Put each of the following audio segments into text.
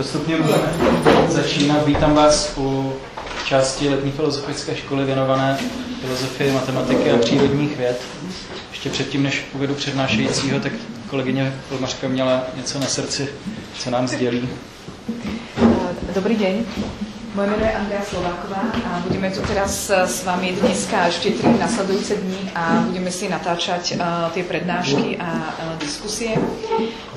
Postupně začínat. Vítám vás u části letní filozofické školy věnované filozofii, matematiky a přírodních věd. Ještě předtím, než uvedu přednášejícího, tak kolegyně Polmařka měla něco na srdci, co nám sdělí. Dobrý den. Moje jméno je Andrea Slováková a budeme tu teraz s vámi dneska ešte tri nasledujúce dní a budeme si natáčať uh, tie prednášky a uh, diskusie.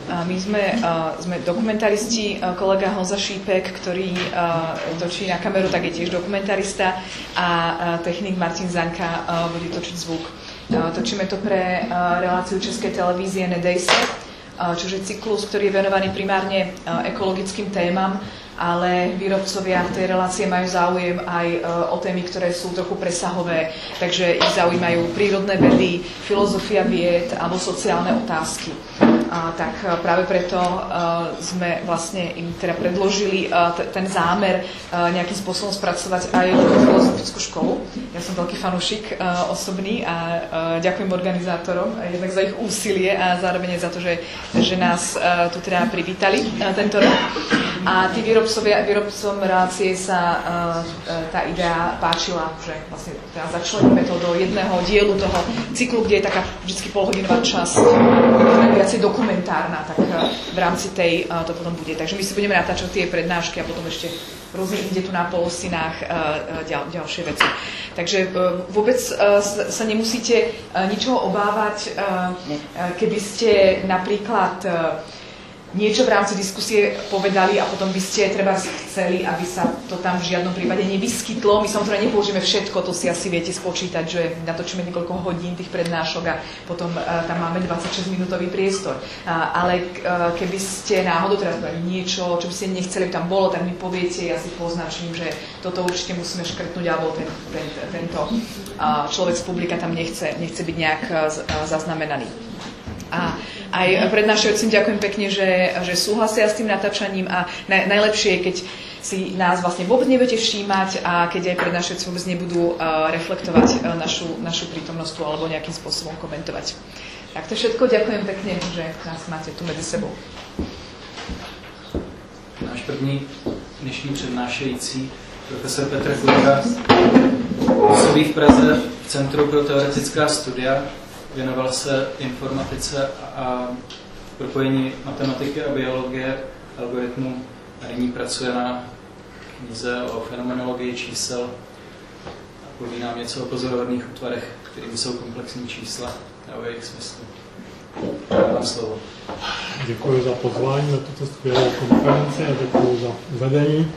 My sme, sme dokumentaristi, kolega Honza Šípek, ktorý točí na kameru, tak je tiež dokumentarista a technik Martin Zanka bude točiť zvuk. Točíme to pre reláciu Českej televízie Nedejse, uh, čož je cyklus, ktorý je venovaný primárne uh, ekologickým témam, ale výrobcovia v tej relácie majú záujem aj e, o témy, ktoré sú trochu presahové, takže ich zaujímajú prírodné vedy, filozofia vied alebo sociálne otázky. A, tak e, práve preto uh, sme vlastne im teda predložili uh, ten zámer nejakým spôsobom spracovať aj filozofickú školu. Ja som veľký fanúšik osobný a ďakujem organizátorom uh, jednak za ich úsilie a zároveň za to, že, že nás tu teda privítali tento rok. A tí výrobcovia, výrobcom relácie sa uh, tá idea páčila, že vlastne teda začleníme to do jedného dielu toho cyklu, kde je taká vždy polhodinová časť, viacej dokumentárna, tak v rámci tej uh, to potom bude. Takže my si budeme natáčať tie prednášky a potom ešte rôzne inde tu na polosinách uh, ďal, ďalšie veci. Takže uh, vôbec uh, sa nemusíte uh, ničoho obávať, uh, keby ste napríklad uh, niečo v rámci diskusie povedali a potom by ste treba chceli, aby sa to tam v žiadnom prípade nevyskytlo. My samozrejme nepoužijeme všetko, to si asi viete spočítať, že natočíme niekoľko hodín tých prednášok a potom uh, tam máme 26-minútový priestor. Uh, ale uh, keby ste náhodou teraz povedali niečo, čo by ste nechceli, by tam bolo, tak mi poviete, ja si poznačím, že toto určite musíme škrtnúť, alebo ten, ten, tento uh, človek z publika tam nechce, nechce byť nejak uh, zaznamenaný. A aj prednášajúcim ďakujem pekne, že, že súhlasia s tým natáčaním a naj, najlepšie je, keď si nás vlastne vôbec nebudete všímať a keď aj prednášajúci vôbec nebudú uh, reflektovať uh, našu, našu prítomnosť alebo nejakým spôsobom komentovať. Tak to všetko. Ďakujem pekne, že nás máte tu medzi sebou. Náš první dnešní přednášející, profesor Petr Chudka, působí v Praze v Centru pro teoretická studia věnoval se informatice a propojení matematiky a biologie, algoritmu a nyní pracuje na knize o fenomenologii čísel a poví nám něco o pozorovadných útvarech, kterými jsou komplexní čísla a o jejich smyslu. Slovo. Děkuji za pozvání na tuto skvělou konferenci a děkuji za uvedení.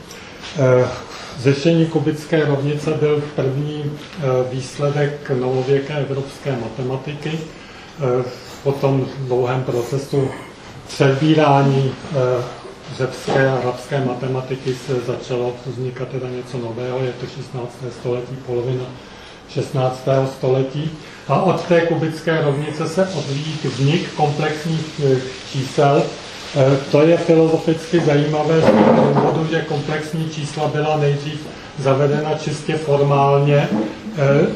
Řešení kubické rovnice byl první eh, výsledek novověké evropské matematiky. Eh, po tom dlouhém procesu přebírání eh, řecké a arabské matematiky se začalo vznikat teda něco nového, je to 16. století, polovina 16. století. A od té kubické rovnice se odvíjí vznik komplexních čísel, to je filozoficky zajímavé z toho důvodu, že komplexní čísla byla nejdřív zavedena čistě formálně. Eh,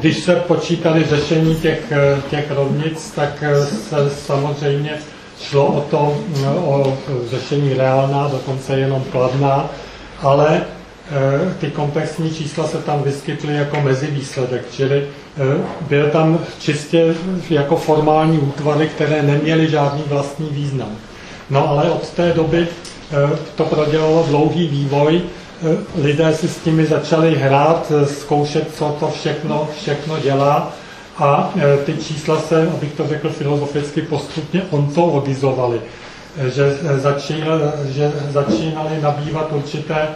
když se počítali řešení těch, eh, těch rovnic, tak se samozřejmě šlo o to, o řešení reálná, dokonce jenom kladná, ale ty komplexní čísla se tam vyskytly jako mezivýsledek, čili Eh, byl tam čistě jako formální útvary, které neměly žádný vlastní význam. No ale od té doby eh, to prodělalo dlouhý vývoj, eh, lidé si s nimi začali hrát, zkoušet, co to všechno, všechno dělá. A ty čísla se, abych to řekl filozoficky, postupně ontologizovaly, že začínali, že začínali nabývat určité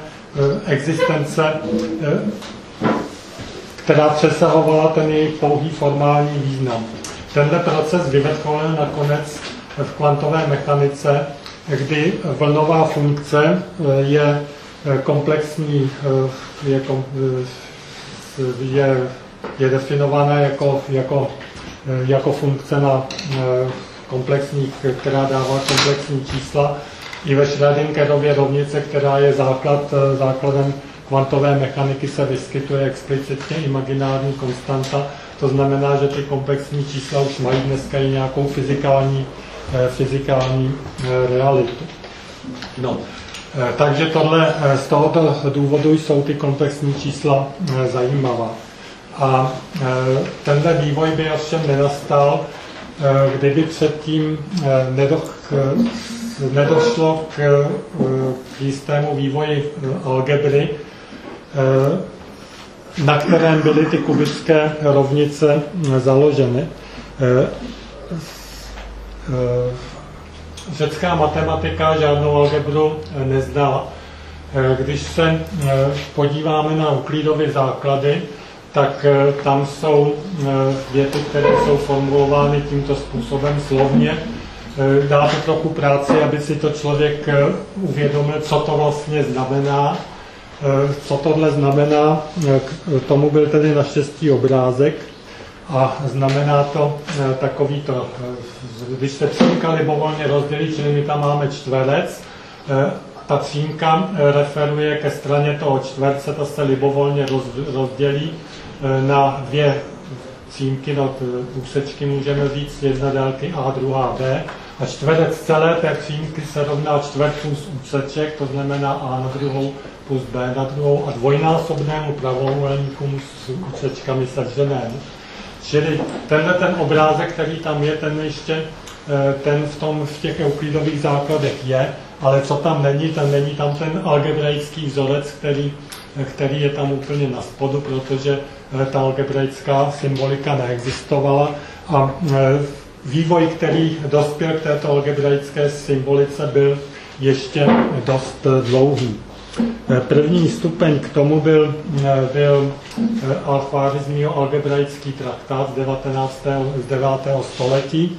existence která přesahovala ten jejich pouhý formální význam. Tenhle proces vyvrcholil nakonec v kvantové mechanice, kdy vlnová funkce eh, je eh, komplexní, eh, je, je, je definovaná jako, jako, jako funkce na komplexních, která dává komplexní čísla. I ve Schrödingerově rovnice, která je základ, základem kvantové mechaniky se vyskytuje explicitně imaginární konstanta, to znamená, že ty komplexní čísla už mají dneska i nějakou fyzikální, eh, fyzikální eh, realitu. No, takže tohle, z tohoto důvodu jsou ty komplexní čísla zajímavá. A tenhle vývoj by ovšem nenastal, kdyby předtím nedošlo k, k jistému vývoji algebry, na kterém byly ty kubické rovnice založeny. Eh, eh, řecká matematika žádnou algebru neznala. Eh, když se podíváme na Euklidovy základy, tak tam jsou věty, které jsou formulovány tímto způsobem slovně. Dá to trochu práci, aby si to člověk uvědomil, co to vlastně znamená Eh, co tohle znamená, eh, k tomu byl tedy naštěstí obrázek a znamená to eh, takový to, když se třínka libovolně rozdělí, čili my tam máme čtverec, ta třínka referuje ke straně toho čtverce, ta se libovolně rozdělí na dvě třínky, no, úsečky můžeme říct, jedna délky A, druhá B, a čtverec celé té třínky se rovná čtvercům z úseček, to znamená A na druhou plus B na druhou a dvojnásobnému pravoúhelníku s úsečkami sedřenému. Čili tenhle ten obrázek, který tam je, ten ještě eh, ten v, tom, v těch euklidových základech je, ale co tam není, tam není tam ten algebraický vzorec, který, který je tam úplně na spodu, protože eh, ta algebraická symbolika neexistovala a eh, vývoj, který dospěl k této algebraické symbolice, byl ještě dost dlouhý. Eh, první stupeň k tomu byl, eh, byl eh, Al-Khwarizmího algebraický traktát z 19. z 9. století,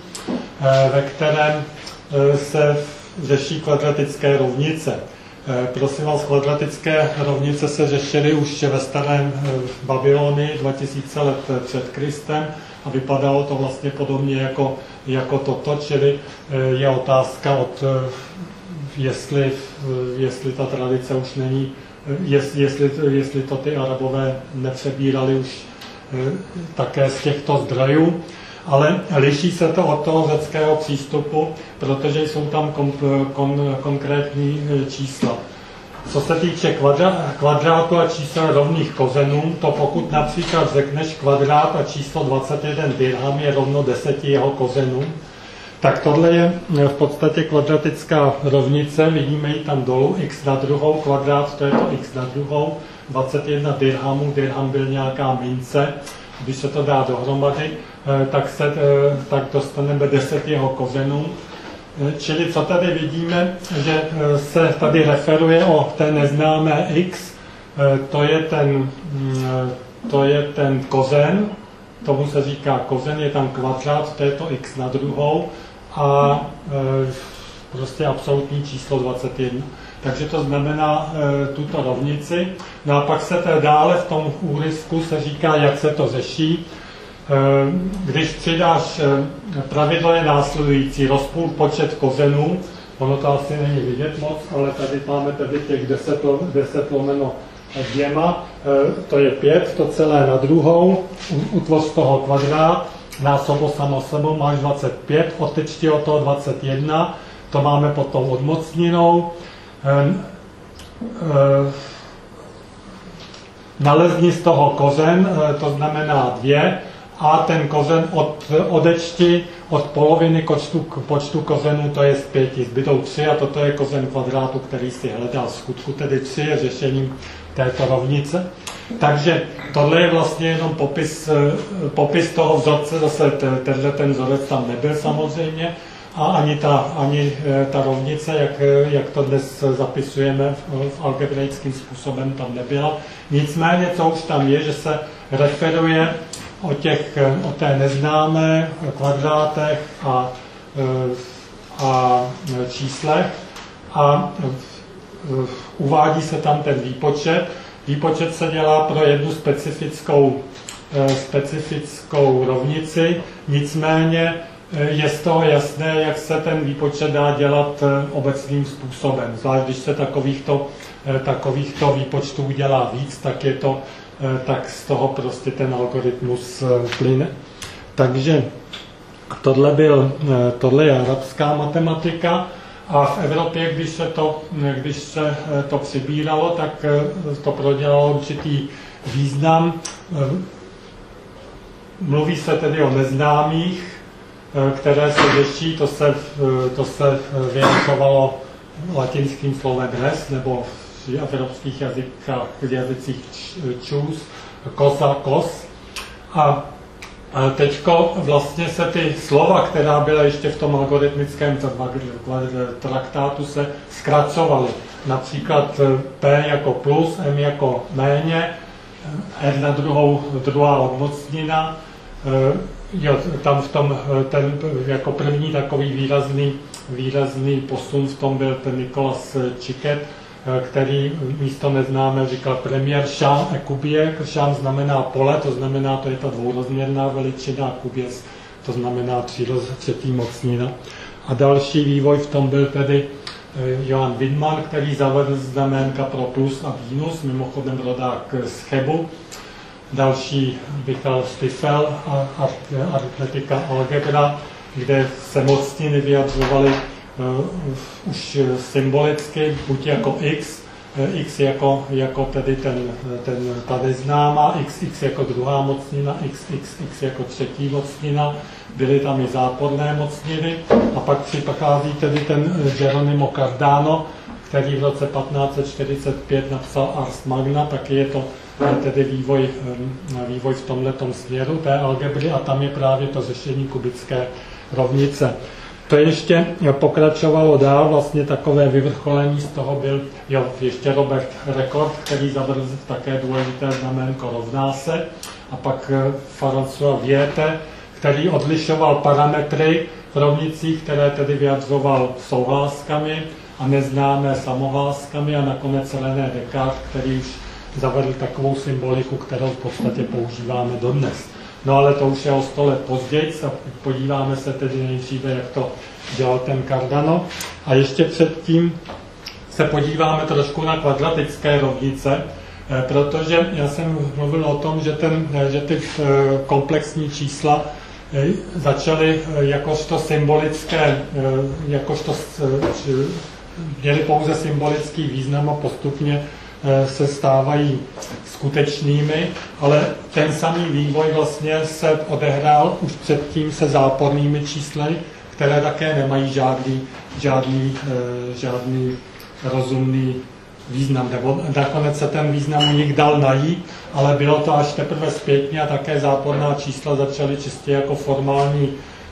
ve kterém se řeší kvadratické rovnice. Prosím vás, kvadratické rovnice se řešily už ve starém Babylonii 2000 let před Kristem a vypadalo to vlastně podobně jako, jako toto, čili je otázka od jestli, jestli ta tradice už není, jestli, jestli to ty arabové nepřebírali už eh, také z těchto zdrojů, ale liší se to od toho řeckého přístupu, protože jsou tam kon, kon, konkrétní eh, čísla. Co se týče kvadra, kvadrátu a čísel rovných kozenů, to pokud například řekneš kvadrát a číslo 21 dirham je rovno 10 jeho kozenům, tak tohle je eh, v podstatě kvadratická rovnice, vidíme ji tam dolů, x na druhou, kvadrát to je to x na druhou, 21 dirhamů, dirham byl nějaká mince, když se to dá dohromady, eh, tak, se, eh, tak dostaneme 10 jeho kořenů. Čili co tady vidíme, že se tady referuje o té neznámé x, to je ten, mm, to je ten kozen, tomu se říká kozen, je tam kvadrát, to je to x na druhou, a e, prostě absolutní číslo 21. Takže to znamená e, tuto rovnici. No a pak se to dále v tom úrysku se říká, jak se to řeší. E, když přidáš, e, pravidlo je následující, rozpůl počet kozenů, ono to asi není vidět moc, ale tady máme tady těch 10, 10 lomeno dvěma, e, to je 5, to celé na druhou, utvoř toho kvadrát, násobo samo sebou máš 25, odtečti o toho 21, to máme potom odmocninou. Ehm, ehm, nalezni z toho kozen, eh, to znamená dvě, a ten kozen od, odečti od poloviny počtu, počtu kozenů, to je z pěti, zbydou tři a toto je kozen kvadrátu, který si hledal. V skutku tedy tři je řešením této rovnice. Takže tohle je vlastně jenom popis, eh, popis toho vzorce, zase tenhle ten vzorec tam nebyl samozřejmě, a ani ta, ani eh, ta rovnice, jak, jak to dnes zapisujeme v, v algebraickým způsobem, tam nebyla. Nicméně, co už tam je, že se referuje o, těch, eh, o té neznámé kvadrátech a, a číslech a uvádí se tam ten výpočet, Výpočet se dělá pro jednu specifickou, eh, specifickou rovnici, nicméně eh, je z toho jasné, jak se ten výpočet dá dělat eh, obecným způsobem. Zvlášť když se takovýchto, takovýchto výpočtů dělá víc, tak je to, tak z toho prostě ten algoritmus plyne. Takže tohle, byl, tohle je arabská matematika A v Evropě, když se to, když se to přibíralo, tak to prodělalo určitý význam. Mluví se tedy o neznámých, které se řeší, to se, to se vyjadřovalo latinským slovem res, nebo v evropských jazykách, jazycích čus, kosa, kos. A teďko vlastně se ty slova, která byla ještě v tom algoritmickém traktátu, se zkracovaly. Například P jako plus, M jako méně, R na druhou, druhá odmocnina, jo, tam v tom ten jako první takový výrazný, výrazný posun v tom byl ten Nikolas Čiket, který místo neznáme říkal premiér Sham e Kubiek. Sham znamená pole, to znamená, to je ta dvourozměrná veličina, Kubies to znamená třetí mocnina. A další vývoj v tom byl tedy Johan Widman, který zavedl znamenka pro plus a minus, mimochodem rodák z Chebu. Další Michal Stifel a aritmetika algebra, kde se mocniny vyjadřovaly už symbolicky, buď jako x, uh, x jako, jako tedy ten, ten, ta x, x jako druhá mocnina, x, x, x jako třetí mocnina, byly tam i záporné mocniny a pak přichází tedy ten Geronimo Cardano, který v roce 1545 napsal Ars Magna, taky je to tedy vývoj, vývoj v tomto směru té algebry a tam je právě to řešení kubické rovnice. To ještě pokračovalo dál, vlastně takové vyvrcholení z toho byl jo, ještě Robert Rekord, který zavedl také důležité znamenko rovná se, a pak eh, François Viete, který odlišoval parametry v rovnicích, které tedy vyjadřoval souhláskami a neznámé samohláskami a nakonec René Descartes, který už zavedl takovou symboliku, kterou v podstatě používáme dodnes. No ale to už je o 100 let později a podíváme se tedy nejdříve, jak to dělal ten Cardano. A ještě předtím se podíváme trošku na kvadratické rovnice, eh, protože já jsem mluvil o tom, že, ten, že ty eh, komplexní čísla eh, začaly jakožto symbolické, jakožto měly pouze symbolický význam a postupně se stávají skutečnými, ale ten samý vývoj vlastně se odehrál už předtím se zápornými čísly, které také nemají žádný, žádný, eh, žádný rozumný význam, nebo nakonec se ten význam u nich dal najít, ale bylo to až teprve zpětně a také záporná čísla začaly čistě jako formální,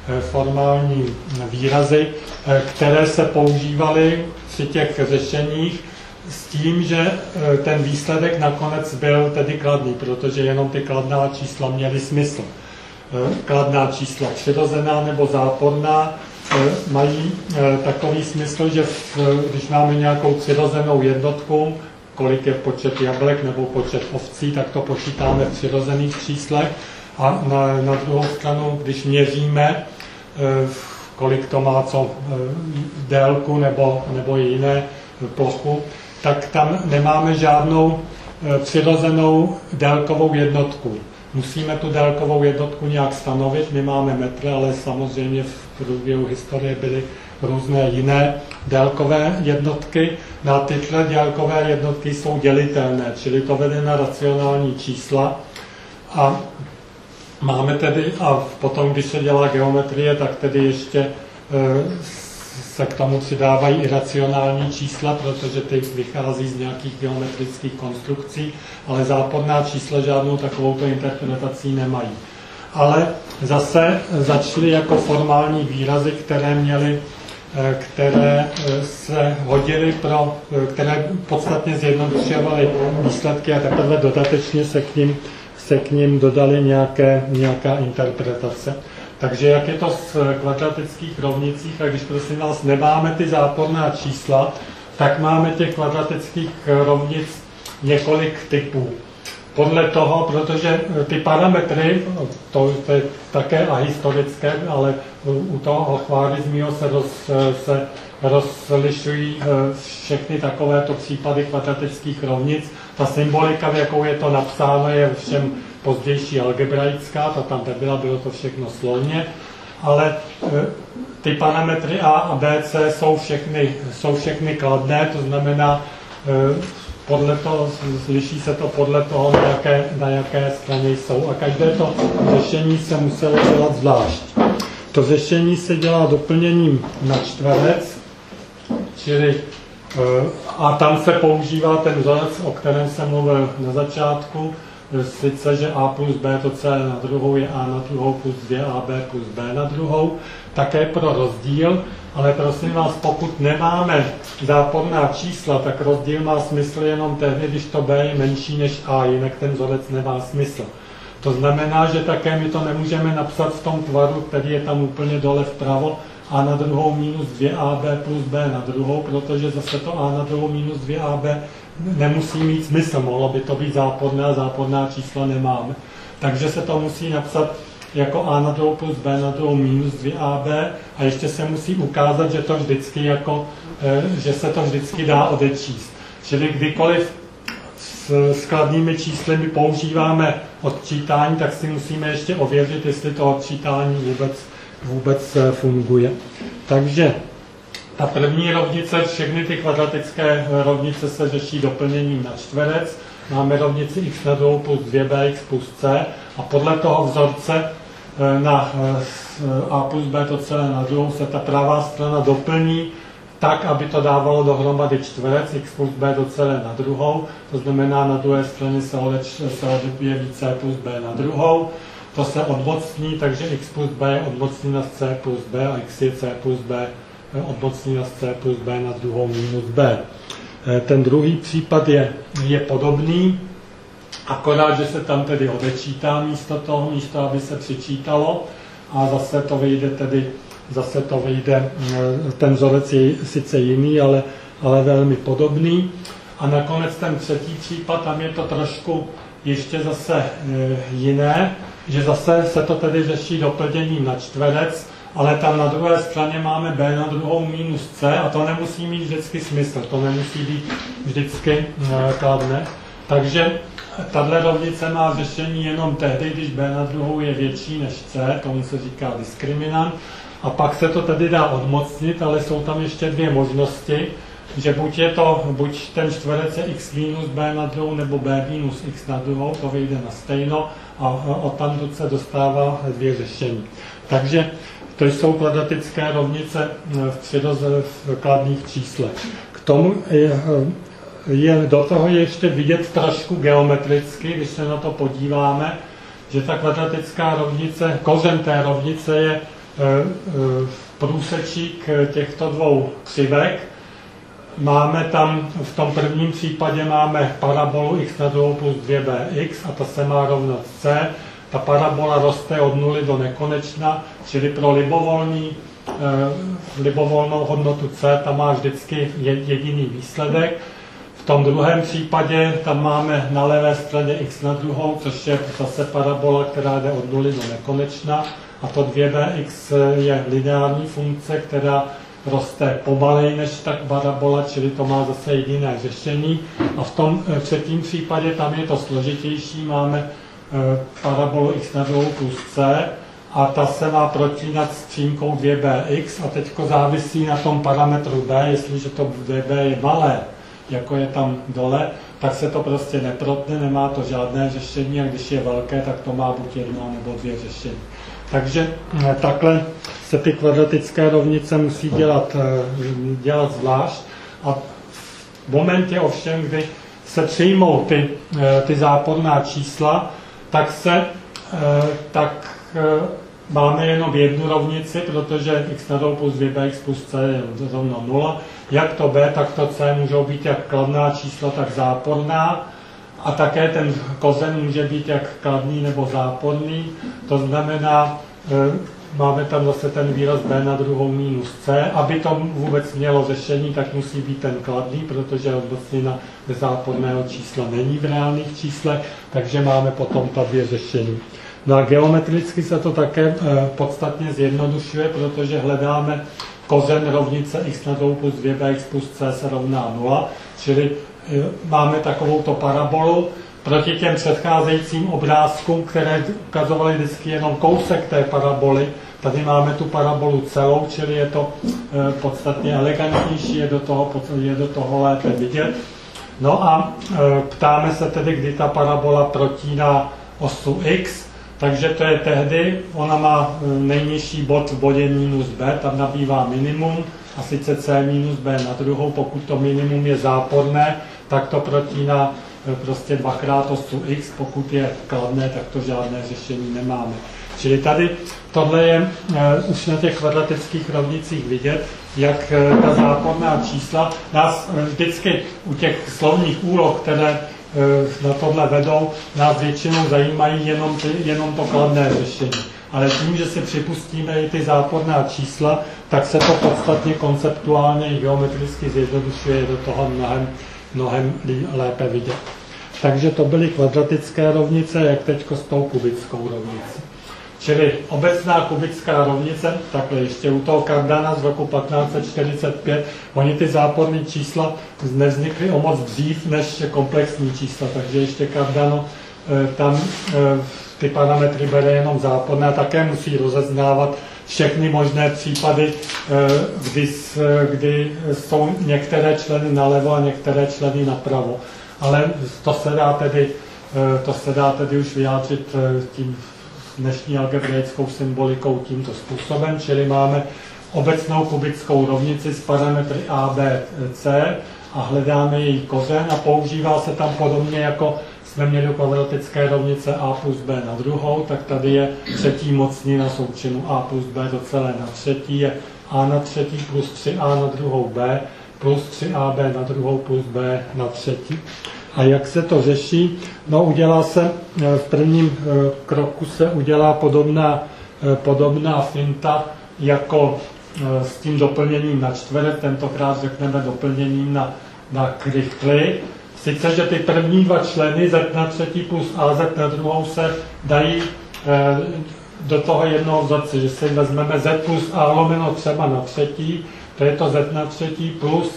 eh, formální výrazy, eh, které se používaly při těch řešeních s tím, že e, ten výsledek nakonec byl tedy kladný, protože jenom ty kladná čísla měly smysl. E, kladná čísla přirozená nebo záporná e, mají takový smysl, že když máme nějakou přirozenou jednotku, kolik je počet jablek nebo počet ovcí, tak to počítáme v přirozených číslech. A na, na druhou stranu, když měříme, kolik to má co délku nebo, nebo jiné plochu, tak tam nemáme žádnou e, přirozenou délkovou jednotku. Musíme tu délkovou jednotku nějak stanovit, my máme metry, ale samozřejmě v průběhu historie byly různé jiné délkové jednotky. Na tyhle délkové jednotky jsou dělitelné, čili to vede na racionální čísla. A máme tedy, a potom, když se dělá geometrie, tak tedy ještě e, se k tomu přidávají iracionální čísla, protože ty vychází z nějakých geometrických konstrukcí, ale záporná čísla žádnou takovouto interpretací nemají. Ale zase začaly jako formální výrazy, které měly eh, které eh, se hodily pro, eh, které podstatně zjednodušovaly výsledky a teprve dodatečně se k ním, se k ním dodali nějaké, nějaká interpretace. Takže jak je to v kvadratických rovnicích, a když prosím vás nemáme ty záporná čísla, tak máme těch kvadratických rovnic několik typů. Podle toho, protože ty parametry, to, to je také ahistorické, ale u toho chvárizmího se, roz, se rozlišují eh, všechny takovéto případy kvadratických rovnic. Ta symbolika, v jakou je to napsáno, je všem pozdější algebraická, ta tam nebyla, bylo to všechno slovně. ale e, ty parametry A a B, C jsou všechny, jsou všechny kladné, to znamená, e, podle toho, liší se to podle toho, na jaké, na jaké straně jsou. A každé to řešení se muselo dělat zvlášť. To řešení se dělá doplněním na čtverec, čili e, a tam se používá ten vzorec, o kterém jsem mluvil na začátku, sice, že A plus B to C na druhou je A na druhou plus 2AB plus B na druhou, také pro rozdíl, ale prosím vás, pokud nemáme záporná čísla, tak rozdíl má smysl jenom tehdy, když to B je menší než A, jinak ten vzorec nemá smysl. To znamená, že také my to nemůžeme napsat v tom tvaru, který je tam úplně dole vpravo, a na druhou minus 2ab plus b na druhou, protože zase to a na druhou minus 2ab nemusí mít smysl, mohlo by to být záporné a záporná čísla nemáme. Takže se to musí napsat jako a na druhou plus b na druhou minus 2ab a ještě se musí ukázat, že to vždycky jako, eh, že se to vždycky dá odečíst. Čili kdykoliv s skladnými čísly my používáme odčítání, tak si musíme ještě ověřit, jestli to odčítání vůbec, vůbec eh, funguje. Takže ta první rovnice, všechny ty kvadratické rovnice se řeší doplněním na čtverec. Máme rovnici x na 2 plus 2bx plus c a podle toho vzorce eh, na eh, a plus b to celé na druhou se ta pravá strana doplní tak, aby to dávalo dohromady čtverec x plus b to celé na druhou. To znamená, na druhé straně se, odeběví c plus b na druhou. To se odmocní, takže x plus b je odmocní na c plus b a x je c plus b odmocnina z C plus B na druhou minus B. Eh, ten druhý případ je, je podobný, akorát, že se tam tedy odečítá místo toho, místo aby se přičítalo a zase to vyjde tedy, zase to vyjde, eh, ten vzorec je sice jiný, ale, ale velmi podobný. A nakonec ten třetí případ, tam je to trošku ještě zase e, jiné, že zase se to tedy řeší doplněním na čtverec, ale tam na druhé straně máme b na druhou minus c a to nemusí mít vždycky smysl, to nemusí být vždycky eh, kladné. Takže tahle rovnice má řešení jenom tehdy, když b na druhou je větší než c, tomu se říká diskriminant, a pak se to tedy dá odmocnit, ale jsou tam ještě dvě možnosti, že buď je to, buď ten čtverec je x minus b na druhou, nebo b minus x na druhou, to vyjde na stejno a od tam se dostává dvě řešení. Takže to jsou kvadratické rovnice v přiroze v kladných číslech. K tomu je, je do toho ještě vidět trošku geometricky, když se na to podíváme, že ta kvadratická rovnice, kořen té rovnice je e, e, průsečík těchto dvou křivek. Máme tam, v tom prvním případě máme parabolu x na 2 plus 2bx a ta se má rovnat c ta parabola roste od nuly do nekonečna, čili pro libovolný, e, libovolnou hodnotu c tam má vždycky jediný výsledek. V tom druhém případě tam máme na levé straně x na druhou, což je zase parabola, která jde od nuly do nekonečna. A to 2bx je lineární funkce, která roste pomalej než ta parabola, čili to má zase jediné řešení. A v tom eh, třetím případě tam je to složitější, máme Eh, parabolu x na 2 plus c a ta se má protínat s přímkou 2bx a teď závisí na tom parametru b, jestliže to 2b je malé, jako je tam dole, tak se to prostě neprotne, nemá to žádné řešení a když je velké, tak to má buď jedno nebo dvě řešení. Takže eh, takhle se ty kvadratické rovnice musí dělat, eh, dělat zvlášť a v momentě ovšem, kdy se přijmou ty, ty záporná čísla, tak se, eh, tak eh, máme jenom jednu rovnici, protože x na plus 2bx plus c je rovno 0. Jak to b, tak to c můžou být jak kladná čísla, tak záporná. A také ten kozen může být jak kladný nebo záporný. To znamená, eh, máme tam zase ten výraz b na druhou minus c. Aby to vůbec mělo řešení, tak musí být ten kladný, protože odmocnina záporného čísla není v reálných číslech, takže máme potom ta dvě řešení. No a geometricky se to také e, podstatně zjednodušuje, protože hledáme kozen rovnice x na 2 plus 2bx plus c se rovná 0, čili e, máme takovouto parabolu, proti těm předcházejícím obrázkům, které ukazovaly vždycky jenom kousek té paraboly, Tady máme tu parabolu celou, čili je to e, podstatně elegantnější, je do toho, je do toho lépe vidět. No a e, ptáme se tedy, kdy ta parabola protíná osu x, takže to je tehdy, ona má e, nejnižší bod v bodě minus b, tam nabývá minimum, a sice c minus b na druhou, pokud to minimum je záporné, tak to protíná prostě dvakrát osu x, pokud je kladné, tak to žádné řešení nemáme. Čili tady tohle je uh, už na těch kvadratických rovnicích vidět, jak uh, ta záporná čísla nás uh, vždycky u těch slovních úloh, které na tohle vedou, nás většinou zajímají jenom, ty, jenom to kladné řešení. Ale tím, že si připustíme i ty záporná čísla, tak se to podstatně konceptuálně i geometricky zjednodušuje do toho mnohem, mnohem lépe vidět. Takže to byly kvadratické rovnice, jak teď s tou kubickou rovnicí. Čili obecná kubická rovnice, takhle ještě u toho Cardana z roku 1545, oni ty záporné čísla nevznikly o moc dřív než komplexní čísla, takže ještě Cardano eh, tam eh, ty parametry bere jenom záporné a také musí rozeznávat všechny možné případy, eh, kdy, kdy jsou některé členy nalevo a některé členy napravo. Ale to se dá tedy, to se dá tedy už vyjádřit tím dnešní algebraickou symbolikou tímto způsobem, čili máme obecnou kubickou rovnici s parametry A, B, C a hledáme její kořen a používá se tam podobně jako jsme měli kvadratické rovnice A plus B na druhou, tak tady je třetí mocnina součinu A plus B do celé na třetí je A na třetí plus 3A na druhou B plus 3AB na druhou plus B na třetí. A jak se to řeší? No udělá se, eh, v prvním eh, kroku se udělá podobná, eh, podobná finta jako s tím doplněním na čtverec, tentokrát řekneme doplněním na, na krychly. Sice, že ty první dva členy Z na třetí plus AZ na druhou se dají do toho jednoho vzorce, že si vezmeme Z plus A lomeno třeba na třetí, to je to Z na třetí plus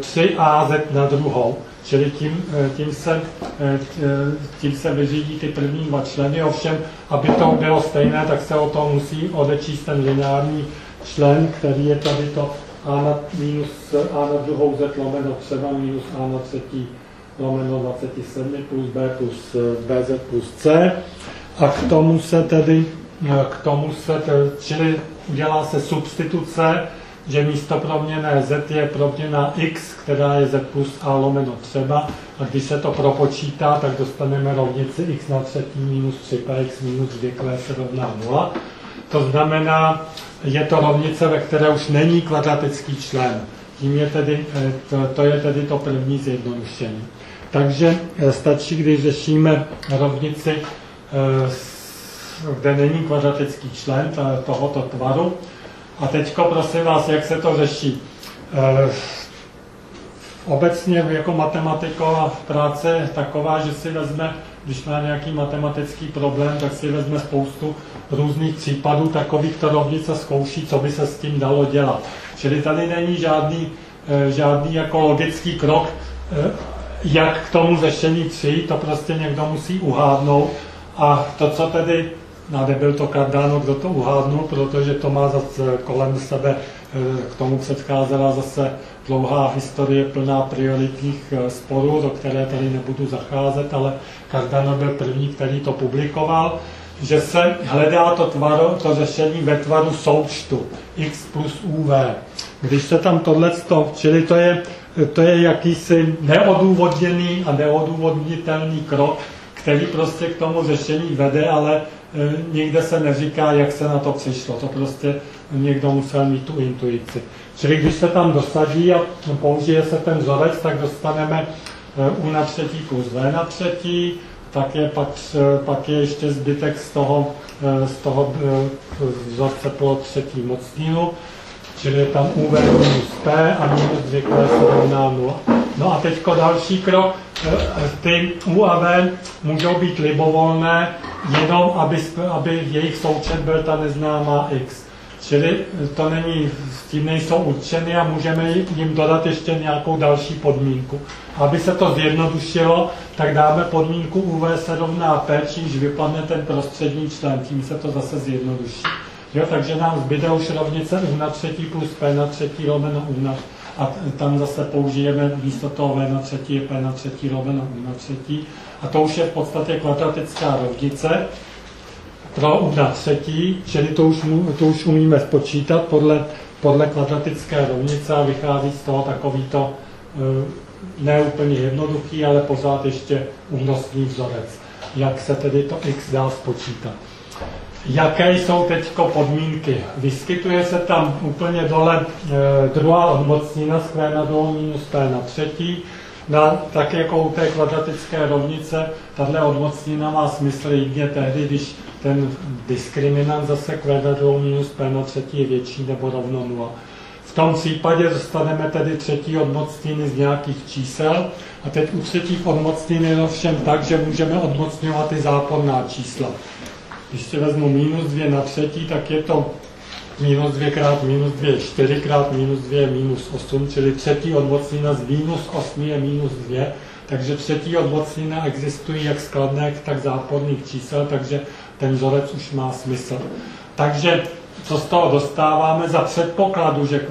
3AZ na druhou. Čili tím, eh, tím, se, eh, tím se vyřídí ty první dva členy, ovšem, aby to bylo stejné, tak se o to musí odečíst ten lineární člen, který je tady to a na minus a na druhou z lomeno třeba minus a na třetí lomeno 27 plus b plus eh, bz plus c. A k tomu se tedy, k tomu se, čili udělá se substituce že místo proměné z je proměna x, která je z plus a lomeno třeba, a když se to propočítá, tak dostaneme rovnici x na třetí minus 3px minus 2q se rovná 0. To znamená, je to rovnice, ve které už není kvadratický člen. Tím je tedy, eh, to, to je tedy to první zjednodušení. Takže eh, stačí, když řešíme rovnici, eh, kde není kvadratický člen tohoto tvaru, a teď prosím vás, jak se to řeší. E, obecně jako matematiková práce je taková, že si vezme, když má nějaký matematický problém, tak si vezme spoustu různých případů takovýchto rovnic a zkouší, co by se s tím dalo dělat. Čili tady není žádný, žádný jako logický krok, jak k tomu řešení přijít, to prostě někdo musí uhádnout. A to, co tedy No, nebyl to Cardano, kdo to uhádnul, protože to má zase kolem sebe, eh, k tomu předcházela zase dlouhá historie plná prioritních eh, sporů, do které tady nebudu zacházet, ale Cardano byl první, který to publikoval, že se hledá to, tvaro, to řešení ve tvaru součtu x plus uv. Když se tam tohle, čili to je, to je jakýsi neodůvodněný a neodůvodnitelný krok, který prostě k tomu řešení vede, ale E, nikde se neříká, jak se na to přišlo. To prostě někdo musel mít tu intuici. Čili když se tam dosadí a použije se ten vzorec, tak dostaneme e, U na třetí plus V na třetí, tak je pak, e, pak je ještě zbytek z toho, z toho vzorce pro třetí mocninu, čili je tam UV minus P a minus 2 se rovná 0. No a teď další krok, ty U a V můžou být libovolné, jenom aby, aby jejich součet byl ta neznámá x. Čili to není, s tím nejsou určeny a můžeme jim dodat ještě nějakou další podmínku. Aby se to zjednodušilo, tak dáme podmínku UV se rovná P, čímž vypadne ten prostřední člen, tím se to zase zjednoduší. Jo, takže nám zbyde už rovnice u na třetí plus p na třetí lomeno u na a tam zase použijeme místo toho v na třetí je p na třetí lomeno u na třetí. A to už je v podstatě kvadratická rovnice pro u na třetí, čili to už, to už umíme spočítat podle, podle kvadratické rovnice a vychází z toho takovýto e, ne úplně jednoduchý, ale pořád ještě únosný vzorec. Jak se tedy to x dá spočítat. Jaké jsou teď podmínky? Vyskytuje se tam úplně dole e, druhá odmocnina z na druhou minus p na třetí. Na, tak jako u té kvadratické rovnice, tahle odmocnina má smysl jedině tehdy, když ten diskriminant zase kvadratou minus p na třetí je větší nebo rovno 0. V tom případě dostaneme tedy třetí odmocniny z nějakých čísel a teď u třetích odmocnin je všem tak, že můžeme odmocňovat i záporná čísla. Když si vezmu minus 2 na třetí, tak je to minus 2 krát minus 2 4 krát minus 2 je minus 8, čili třetí odmocnina z minus 8 je minus 2, takže třetí odmocnina existují jak skladných, tak záporných čísel, takže ten vzorec už má smysl. Takže co z toho dostáváme za předpokladu, že q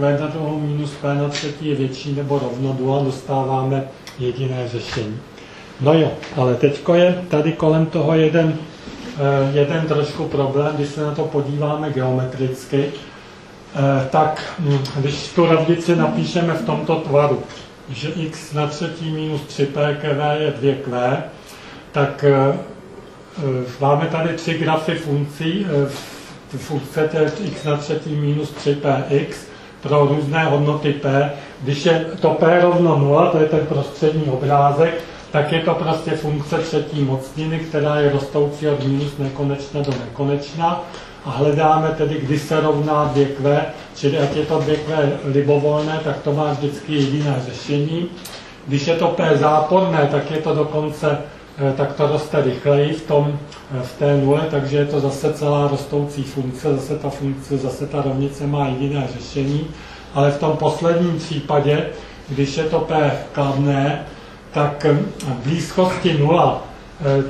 minus p na třetí je větší nebo rovno 2, dostáváme jediné řešení. No jo, ale teď je tady kolem toho jeden, jeden trošku problém, když se na to podíváme geometricky, eh, tak hm, když tu rovnici napíšeme v tomto tvaru, že x na třetí minus 3pkv je 2q, tak eh, máme tady tři grafy funkcí funkce x na třetí minus 3px pro různé hodnoty p. Když je to p rovno 0, to je ten prostřední obrázek, tak je to prostě funkce třetí mocniny, která je rostoucí od minus nekonečna do nekonečna a hledáme tedy, kdy se rovná 2q, čili ať je to 2q libovolné, tak to má vždycky jediné řešení. Když je to p záporné, tak je to dokonce Eh, tak to roste rychleji v, tom, eh, v té nule, takže je to zase celá rostoucí funkce, zase ta funkce, zase ta rovnice má jediné řešení, ale v tom posledním případě, když je to P kladné, tak eh, v blízkosti nula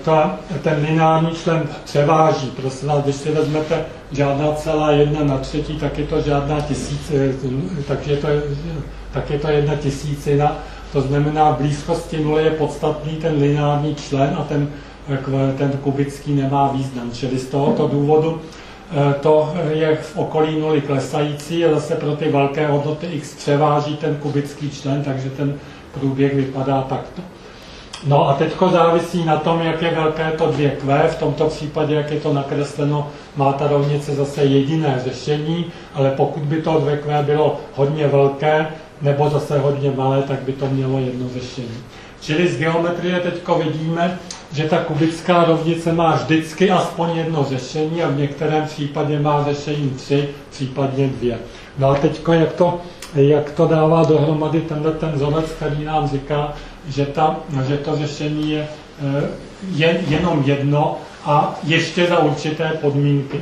ta, ten lineární člen převáží. Prosím vás, když si vezmete žádná celá jedna na třetí, tak je to žádná tisíc, tak je to, tak je to jedna tisícina to znamená, v blízkosti nuly je podstatný ten lineární člen a ten, ten kubický nemá význam. Čili z tohoto důvodu eh, to je v okolí nuly klesající a zase pro ty velké hodnoty x převáží ten kubický člen, takže ten průběh vypadá takto. No a teď závisí na tom, jak je velké to 2Q, v tomto případě, jak je to nakresleno, má ta rovnice zase jediné řešení, ale pokud by to 2Q bylo hodně velké, nebo zase hodně malé, tak by to mělo jedno řešení. Čili z geometrie teď vidíme, že ta kubická rovnice má vždycky aspoň jedno řešení a v některém případě má řešení tři, případně dvě. No a teď jak to, jak to dává dohromady tenhle ten vzorec, který nám říká, že, ta, že to řešení je, eh, je jenom jedno a ještě za určité podmínky.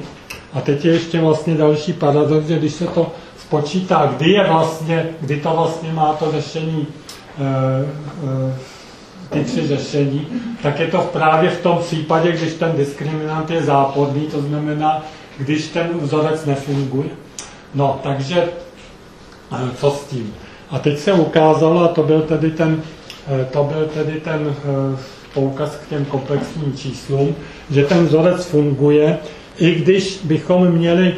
A teď je ještě vlastně další paradox, že když se to spočítá, kdy je vlastně, kdy to vlastně má to řešení, e, e, ty tři řešení, tak je to právě v tom případě, když ten diskriminant je záporný, to znamená, když ten vzorec nefunguje. No, takže co s tím? A teď se ukázalo, a to byl tedy ten, to byl tedy ten poukaz k těm komplexním číslům, že ten vzorec funguje, i když bychom měli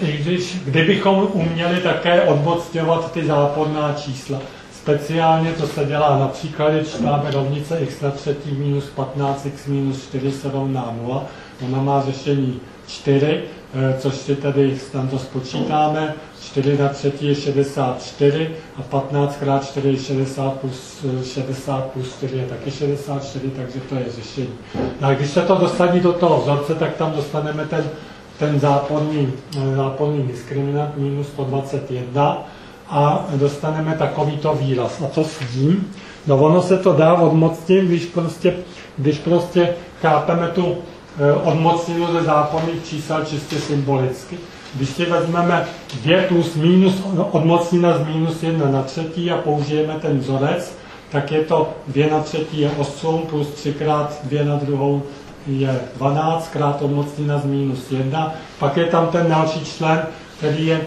i když, kdybychom uměli také odmocňovat ty záporná čísla. Speciálně to se dělá například, když máme rovnice x na třetí minus 15, x minus 4 se rovná 0. Ona má řešení 4, eh, což si tedy tam to spočítáme. 4 na třetí je 64 a 15 krát 4 je 60 plus 60 eh, plus 4 je taky 64, takže to je řešení. No a když se to dosadí do toho vzorce, tak tam dostaneme ten ten záporný, eh, záporný diskriminant minus 121 a dostaneme takovýto výraz. A co s tím? No ono se to dá odmocnit, když prostě, když prostě chápeme tu eh, odmocninu ze záporných čísel čistě symbolicky. Když si vezmeme 2 plus minus odmocnina z minus 1 na třetí a použijeme ten vzorec, tak je to 2 na třetí je 8 plus 3 krát 2 na druhou je 12 krát odmocnina z minus 1. Pak je tam ten další člen, který je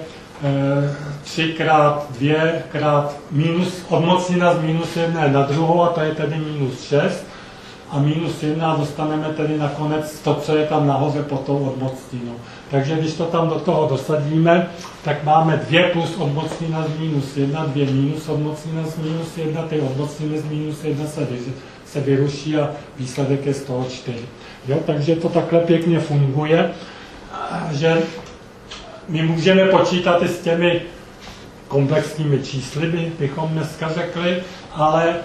3 krát 2 krát minus, odmocnina z minus 1 na druhou a to je tedy minus 6 a minus 1 dostaneme tedy nakonec to, co je tam nahoře pod tou odmocninou. Takže když to tam do toho dosadíme, tak máme 2 plus odmocnina z minus 1, 2 minus odmocnina z minus 1, ty odmocniny z minus 1 se, vy, se vyruší a výsledek je z toho 4. Jo, takže to takhle pěkně funguje, že my můžeme počítat i s těmi komplexními čísly, by, bychom dneska řekli, ale e,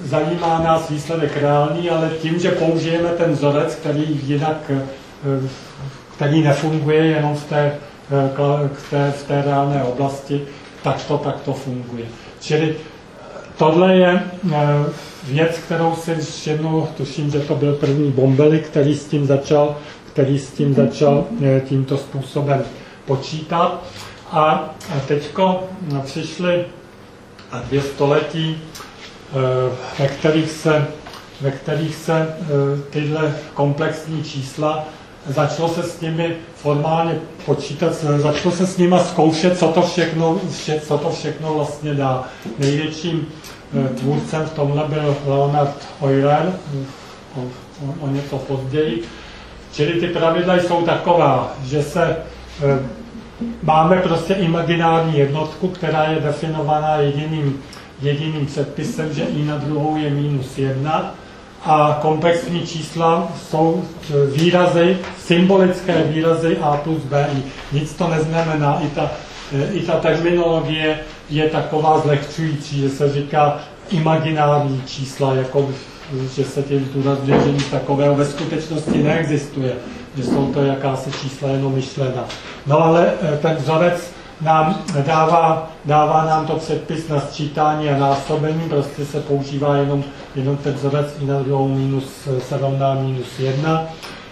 zajímá nás výsledek reálný, ale tím, že použijeme ten vzorec, který jinak, e, který nefunguje jenom v té, e, v té, v té reálné oblasti, tak to, tak to funguje. Čili tohle je e, věc, kterou si všimnu, tuším, že to byl první Bombely, který s tím začal, který s tím začal tímto způsobem počítat. A teďko přišly dvě století, eh, ve kterých se, ve kterých se eh, tyhle komplexní čísla začalo se s nimi formálně počítat, začalo se s nimi zkoušet, co to všechno, co to všechno vlastně dá. Největším eh, tvůrcem v tomhle byl Leonard Euler, o, o něco později. Čili ty pravidla jsou taková, že se máme prostě imaginární jednotku, která je definovaná jediným, jediným předpisem, že i na druhou je minus jedna a komplexní čísla jsou výrazy, symbolické výrazy a plus b. Nic to neznamená. I ta, i ta terminologie je taková zlehčující, že se říká imaginární čísla, jako že se tím zdůrazňuje, že nic takového ve skutečnosti neexistuje, že jsou to jakási čísla jenom myšlena. No ale eh, ten vzorec nám dává, dává nám to předpis na sčítání a násobení, prostě se používá jenom, jenom ten vzorec i na druhou minus se rovná minus 1.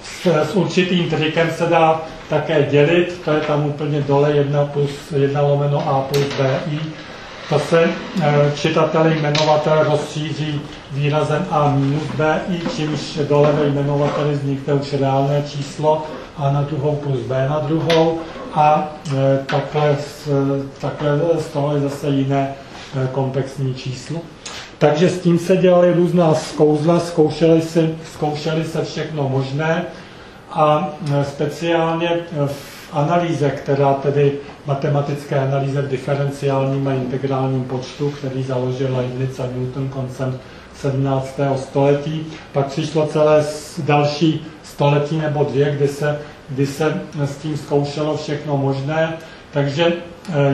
S, s určitým trikem se dá také dělit, to je tam úplně dole 1 plus 1 lomeno a plus bi. To se eh, čitatel jmenovatel rozšíří výrazem a minus bi, čímž dole jmenovateli vznikne už reálné číslo a na druhou plus b na druhou a takhle, takhle z toho je zase jiné komplexní číslo. Takže s tím se dělali různá zkouzla, zkoušeli, si, zkoušeli se všechno možné a e, speciálně v analýze, která tedy matematické analýze v diferenciálním a integrálním počtu, který založil Leibniz a Newton koncem 17. století. Pak přišlo celé další století nebo dvě, kdy se, kdy se s tím zkoušelo všechno možné. Takže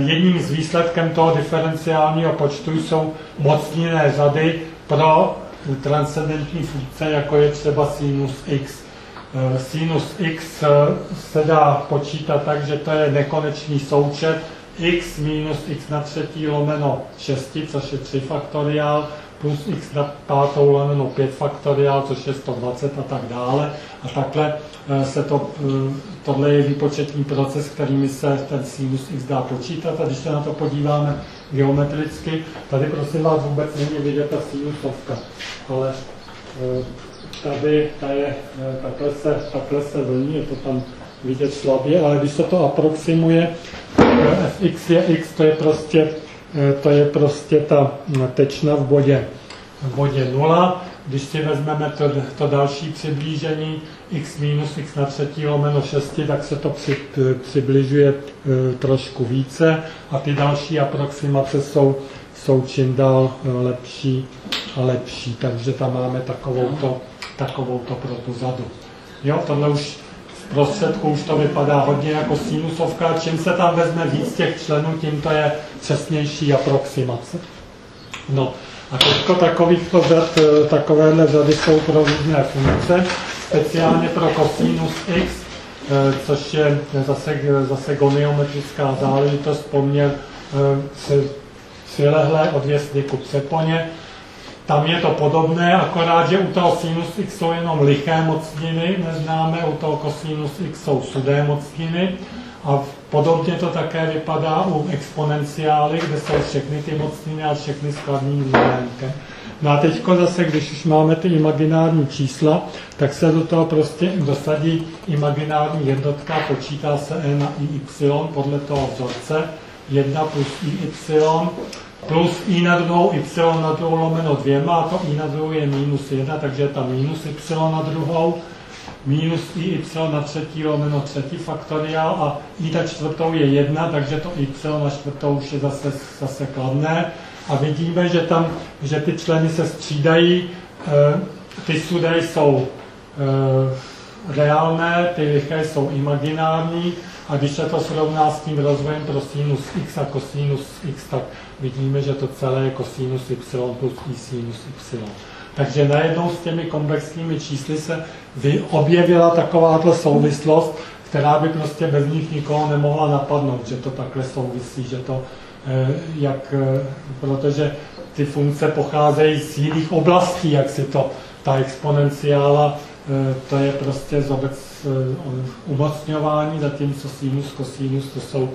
jedním z výsledkem toho diferenciálního počtu jsou mocninné řady pro transcendentní funkce, jako je třeba sinus x. Eh, sinus x eh, se dá počítat tak, že to je nekonečný součet x minus x na třetí lomeno 6, což je 3 faktoriál, plus x na pátou lomeno 5 faktoriál, což je 120 a tak dále. A takhle eh, se to, eh, tohle je výpočetní proces, kterými se ten sinus x dá počítat. A když se na to podíváme geometricky, tady prosím vás vůbec není vidět ta sinusovka, ale eh, tady ta je, takhle se, takhle se vlní, je to tam vidět slabě, ale když se to aproximuje, fx je x, to je prostě Eh, to je prostě ta tečna v bodě, v bodě 0. Když si vezmeme to, to další přiblížení x minus x na třetí lomeno 6, tak se to při, přibližuje e, trošku více a ty další aproximace jsou, jsou čím dál lepší a lepší. Takže tam máme takovouto, takovouto pro tu zadu. Jo, tohle už prostředku už to vypadá hodně jako sinusovka. Čím se tam vezme víc těch členů, tím to je přesnější aproximace. No a teďko takovýchto řad, eh, takovéhle řady jsou pro různé funkce, speciálně pro kosinus x, eh, což je zase, zase goniometrická záležitost, poměr eh, přilehlé odvěsny ku přeponě. Tam je to podobné, akorát, že u toho sinus x jsou jenom liché mocniny, neznáme, u toho kosinus x jsou sudé mocniny. A podobně to také vypadá u exponenciály, kde jsou všechny ty mocniny a všechny skladní s No a teď zase, když už máme ty imaginární čísla, tak se do toho prostě dosadí imaginární jednotka, počítá se e na y podle toho vzorce, 1 plus y plus i na druhou y na druhou lomeno dvěma, a to i na druhou je minus 1, takže je tam minus y na druhou, minus i y na třetí lomeno třetí faktoriál a i na čtvrtou je 1, takže to y na čtvrtou už je zase, zase kladné. A vidíme, že tam, že ty členy se střídají, e, ty sudy jsou e, reálné, ty liché jsou imaginární a když se to srovná s tím rozvojem pro sinus x a cosinus x, tak vidíme, že to celé je cosinus y plus i sinus y. Takže najednou s těmi komplexními čísly se objevila takováhle souvislost, která by prostě bez nich nikoho nemohla napadnout, že to takhle souvisí, že to eh, jak, eh, protože ty funkce pocházejí z jiných oblastí, jak si to, ta exponenciála, to je prostě z obec umocňování, zatímco sinus, cosinus, to jsou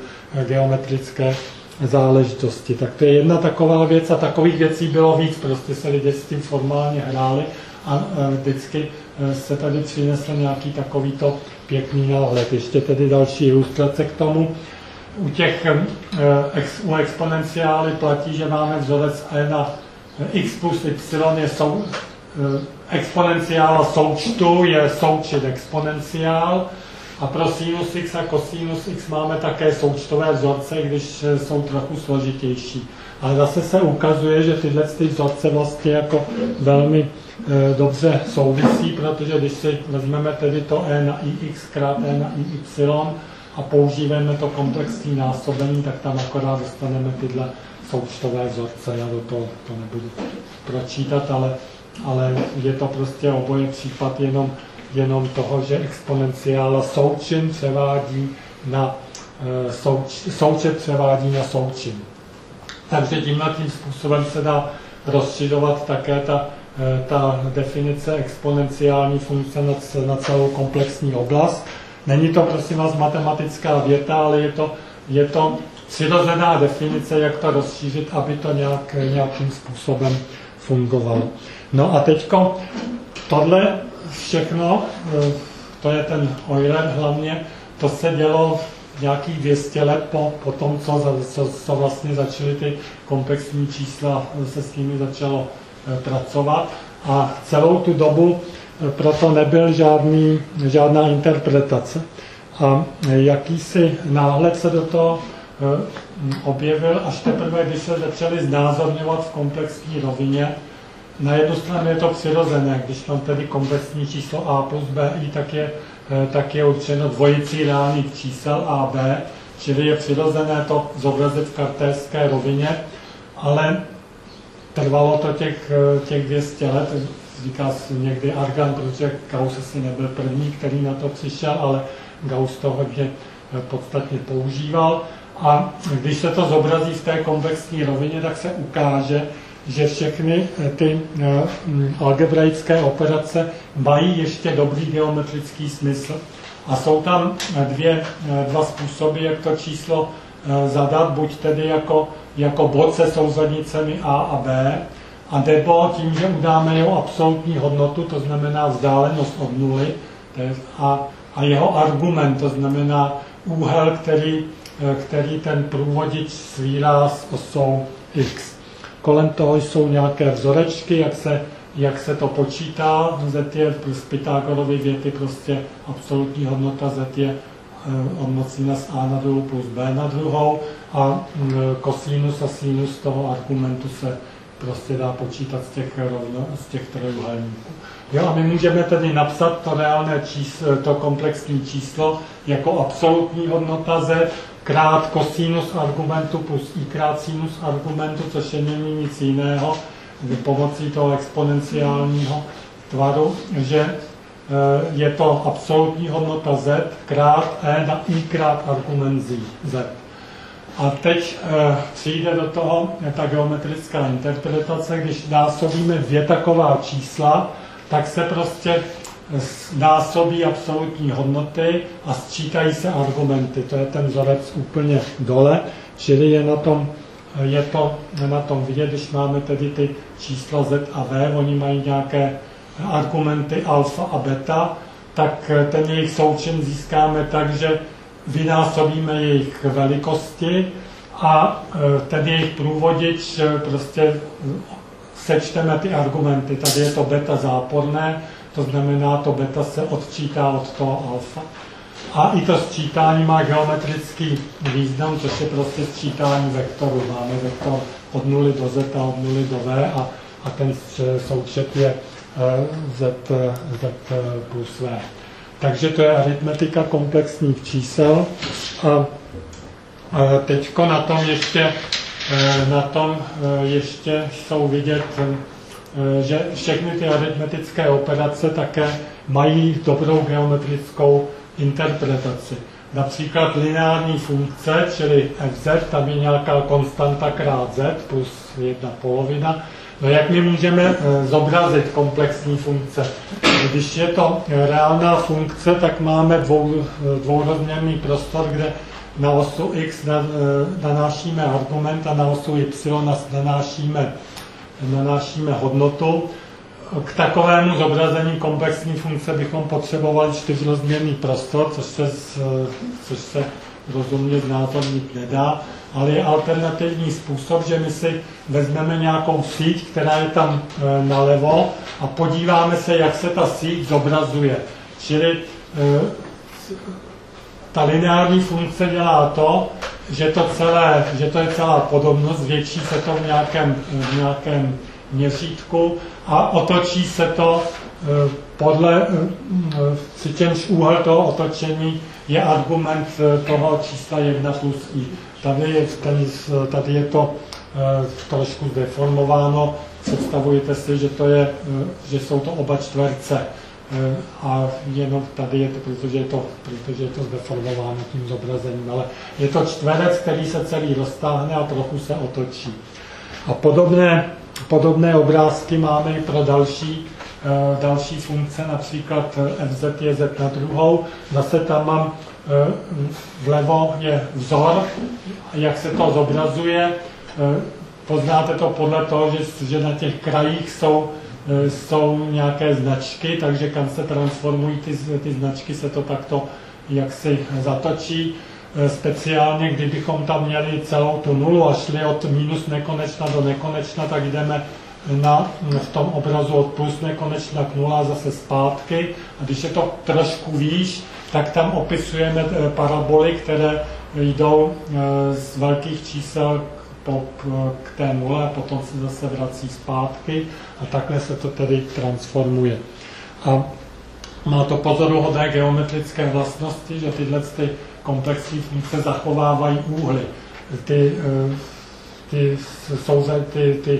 geometrické záležitosti. Tak to je jedna taková věc a takových věcí bylo víc, prostě se lidé s tím formálně hráli a vždycky se tady přinesl nějaký takovýto pěkný náhled. Ještě tedy další ilustrace k tomu. U těch u exponenciály platí, že máme vzorec e na x plus y je sou, exponenciála součtu je součet exponenciál a pro sinus x a cosinus x máme také součtové vzorce, když jsou trochu složitější. Ale zase se ukazuje, že tyhle ty vzorce vlastně jako velmi e, dobře souvisí, protože když si vezmeme tedy to e na ix krát e na y a používáme to komplexní násobení, tak tam akorát dostaneme tyhle součtové vzorce. Já do toho to nebudu pročítat, ale, ale je to prostě oboje případ jenom jenom toho, že exponenciála součin převádí na eh, souč, součet převádí na součin. Takže tímhle tím způsobem se dá rozšiřovat také ta, eh, ta definice exponenciální funkce na, na celou komplexní oblast. Není to prosím vás matematická věta, ale je to, je to přirozená definice, jak to rozšířit, aby to nějak, nějakým způsobem fungovalo. No a teďko tohle všechno, eh, to je ten Euler hlavně, to se dělo nějakých 200 let po, po tom, co, co, co vlastně začaly ty komplexní čísla, se s nimi začalo eh, pracovat. A celou tu dobu eh, proto nebyl žádný, žádná interpretace. A jakýsi náhled se do toho objevil až teprve, když se začaly znázorňovat v komplexní rovině, na jednu stranu je to přirozené, když mám tedy komplexní číslo a plus bi, tak je, eh, tak je určeno dvojicí reálných čísel a b, čili je přirozené to zobrazit v kartéřské rovině, ale trvalo to těch, eh, těch 200 let, říká se někdy Argan, protože Gauss asi nebyl první, který na to přišel, ale Gauss to hodně eh, podstatně používal. A když se to zobrazí v té komplexní rovině, tak se ukáže, že všechny eh, ty eh, mm, algebraické operace mají ještě dobrý geometrický smysl. A jsou tam eh, dvě, dva způsoby, jak to číslo zadat, buď tedy jako, jako bod se souzadnicemi A a B, a nebo tím, že udáme jeho absolutní hodnotu, to znamená vzdálenost od nuly, a, a jeho argument, to znamená úhel, který, který ten průvodič svírá s osou x. Kolem toho jsou nějaké vzorečky, jak se, jak se to počítá. Z je z Pythagorovy věty prostě absolutní hodnota Z je odmocnina z A na druhou plus B na druhou a kosinus a sinus toho argumentu se prostě dá počítat z těch, rovno, z těch trojuhelníků. Jo, a my můžeme tedy napsat to reálné číslo, to komplexní číslo jako absolutní hodnota Z krát kosinus argumentu plus i krát sinus argumentu, což je není nic jiného, pomocí toho exponenciálního tvaru, že e, je to absolutní hodnota z krát e na i krát argument z. A teď e, přijde do toho ta geometrická interpretace, když násobíme dvě taková čísla, tak se prostě násobí absolutní hodnoty a sčítají se argumenty. To je ten vzorec úplně dole, čili je na tom je to na tom vidět, když máme tedy ty čísla Z a V, oni mají nějaké argumenty alfa a beta, tak ten jejich součin získáme tak, že vynásobíme jejich velikosti a e, ten jejich průvodič e, prostě sečteme ty argumenty. Tady je to beta záporné, to znamená, to beta se odčítá od toho alfa. A i to sčítání má geometrický význam, což je prostě sčítání vektoru. Máme vektor od 0 do z a od 0 do v a, a ten součet je e, z, z plus v. Takže to je aritmetika komplexních čísel. A teď na tom ještě e, na tom e, ještě jsou vidět, že všechny ty aritmetické operace také mají dobrou geometrickou interpretaci. Například lineární funkce, čili fz, tam je nějaká konstanta krát z plus jedna polovina, No jak my můžeme eh, zobrazit komplexní funkce? Když je to reálná funkce, tak máme dvou, eh, dvourozměrný prostor, kde na osu x eh, nanášíme argument a na osu y nanášíme, nanášíme hodnotu. K takovému zobrazení komplexní funkce bychom potřebovali čtyřrozměrný prostor, což se, což se rozumně znázornit nedá ale je alternativní způsob, že my si vezmeme nějakou síť, která je tam e, nalevo a podíváme se, jak se ta síť zobrazuje. Čili e, ta lineární funkce dělá to, že to, celé, že to je celá podobnost, zvětší se to v nějakém, v nějakém měřítku a otočí se to e, podle, přičemž úhel toho otočení je argument toho čísla 1 plus i. Tady je, ten, tady je to trošku deformováno. Představujte si, že, to je, že jsou to oba čtverce. E, a jenom tady je to, protože je to, protože je to zdeformováno tím zobrazením. Ale je to čtverec, který se celý roztáhne a trochu se otočí. A podobné, podobné obrázky máme i pro další, další funkce, například fz je z na druhou. Zase tam mám Eh, vlevo je vzor, jak se to zobrazuje. Eh, poznáte to podle toho, že, že na těch krajích jsou, eh, jsou nějaké značky, takže kam se transformují ty, ty značky, se to takto jaksi zatočí. Speciálně, kdybychom tam měli celou tu nulu a šli od minus nekonečna do nekonečna, tak jdeme na, v tom obrazu od plus nekonečna k nula zase zpátky. A když je to trošku výš, tak tam opisujeme eh, paraboly, které jdou z velkých čísel po, k té nule potom se zase vrací zpátky a takhle se to tedy transformuje. A má to pozoruhodné geometrické vlastnosti, že tyhle ty komplexní funkce zachovávají úhly. Ty, eh, ty, jsou, ty, ty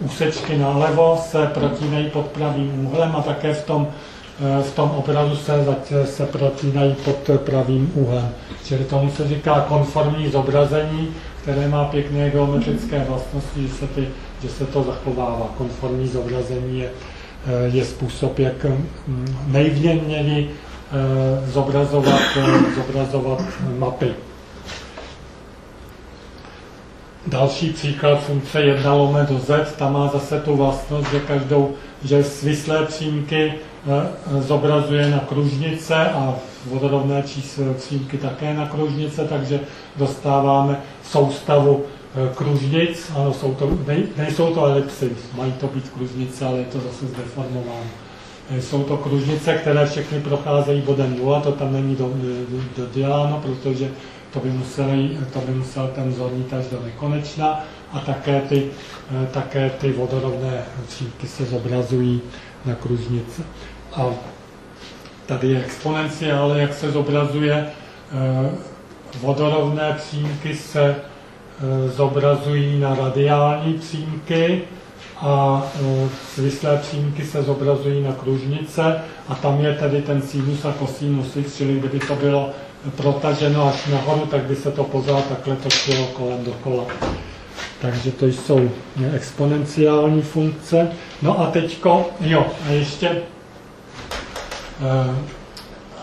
úsečky nalevo se protínají pod pravým úhlem a také v tom Eh, v tom obrazu se, se protínají pod pravým úhlem. Čili tomu se říká konformní zobrazení, které má pěkné geometrické vlastnosti, že se, ty, že se to zachovává. Konformní zobrazení je, eh, je způsob, jak mm, nejvněněji eh, zobrazovat, zobrazovat mapy. Další příklad funkce 1 lomeno z, tam má zase tu vlastnost, že každou, že svislé přímky Eh, zobrazuje na kružnice a vodorovné číslo přímky také na kružnice, takže dostáváme soustavu eh, kružnic, ano, jsou to, ne, nejsou to elipsy, mají to být kružnice, ale je to zase zdeformováno. Eh, jsou to kružnice, které všechny procházejí bodem 0, to tam není doděláno, do, do protože to by, museli, to by musel ten zornit až do nekonečna a také ty, také ty vodorovné přímky se zobrazují na kružnice. A tady je exponenciále, jak se zobrazuje. Eh, vodorovné přímky se eh, zobrazují na radiální přímky a eh, svislé přímky se zobrazují na kružnice a tam je tedy ten sinus a kosinus x, čili kdyby to bylo protaženo až nahoru, tak by se to pořád takhle točilo kolem dokola. Takže to jsou exponenciální funkce. No a teďko, jo, a ještě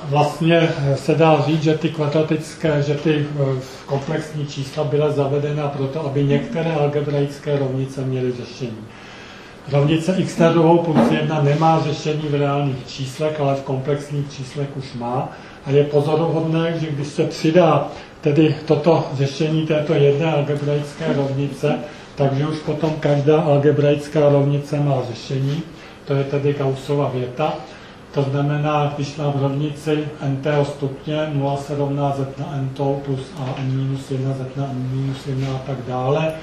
vlastně se dá říct, že ty kvadratické, že ty komplexní čísla byla zavedena proto, aby některé algebraické rovnice měly řešení. Rovnice x na druhou plus 1 nemá řešení v reálných číslech, ale v komplexních číslech už má. A je pozoruhodné, že když se přidá tedy toto řešení této jedné algebraické rovnice, takže už potom každá algebraická rovnice má řešení. To je tedy Gaussova věta. To znamená, když mám rovnici nt stupně, 0 se rovná z na n plus a n minus 1 z na n minus 1 a tak dále,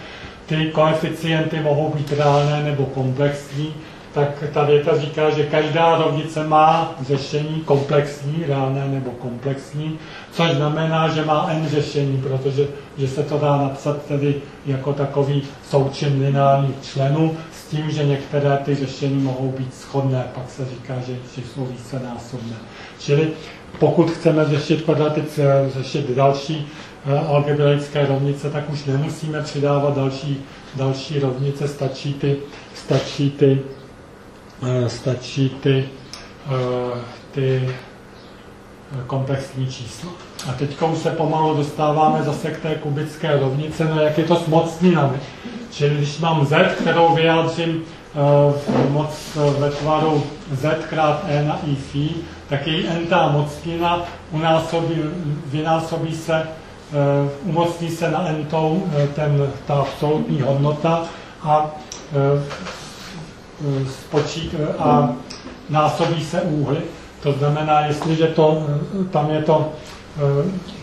ty koeficienty mohou být reálné nebo komplexní, tak ta věta říká, že každá rovnice má řešení komplexní, reálné nebo komplexní, což znamená, že má n řešení, protože že se to dá napsat tedy jako takový součin lineárních členů, tím, že některé ty řešení mohou být shodné, pak se říká, že, že jsou vícenásobné. Čili pokud chceme řešit kvadratic, řešit další Eh, algebraické rovnice, tak už nemusíme přidávat další, další rovnice, stačí ty, stačí ty, eh, stačí ty, eh, ty komplexní čísla. A teď se pomalu dostáváme zase k té kubické rovnice, no jak je to s mocninami. Čili když mám z, kterou vyjádřím v moc ve tvaru z krát e na i phi, tak její n mocnina unásobí, vynásobí se Eh, umocní se na n eh, ten, ta absolutní hodnota a, eh, spočít, a násobí se úhly. To znamená, jestliže to, tam je to,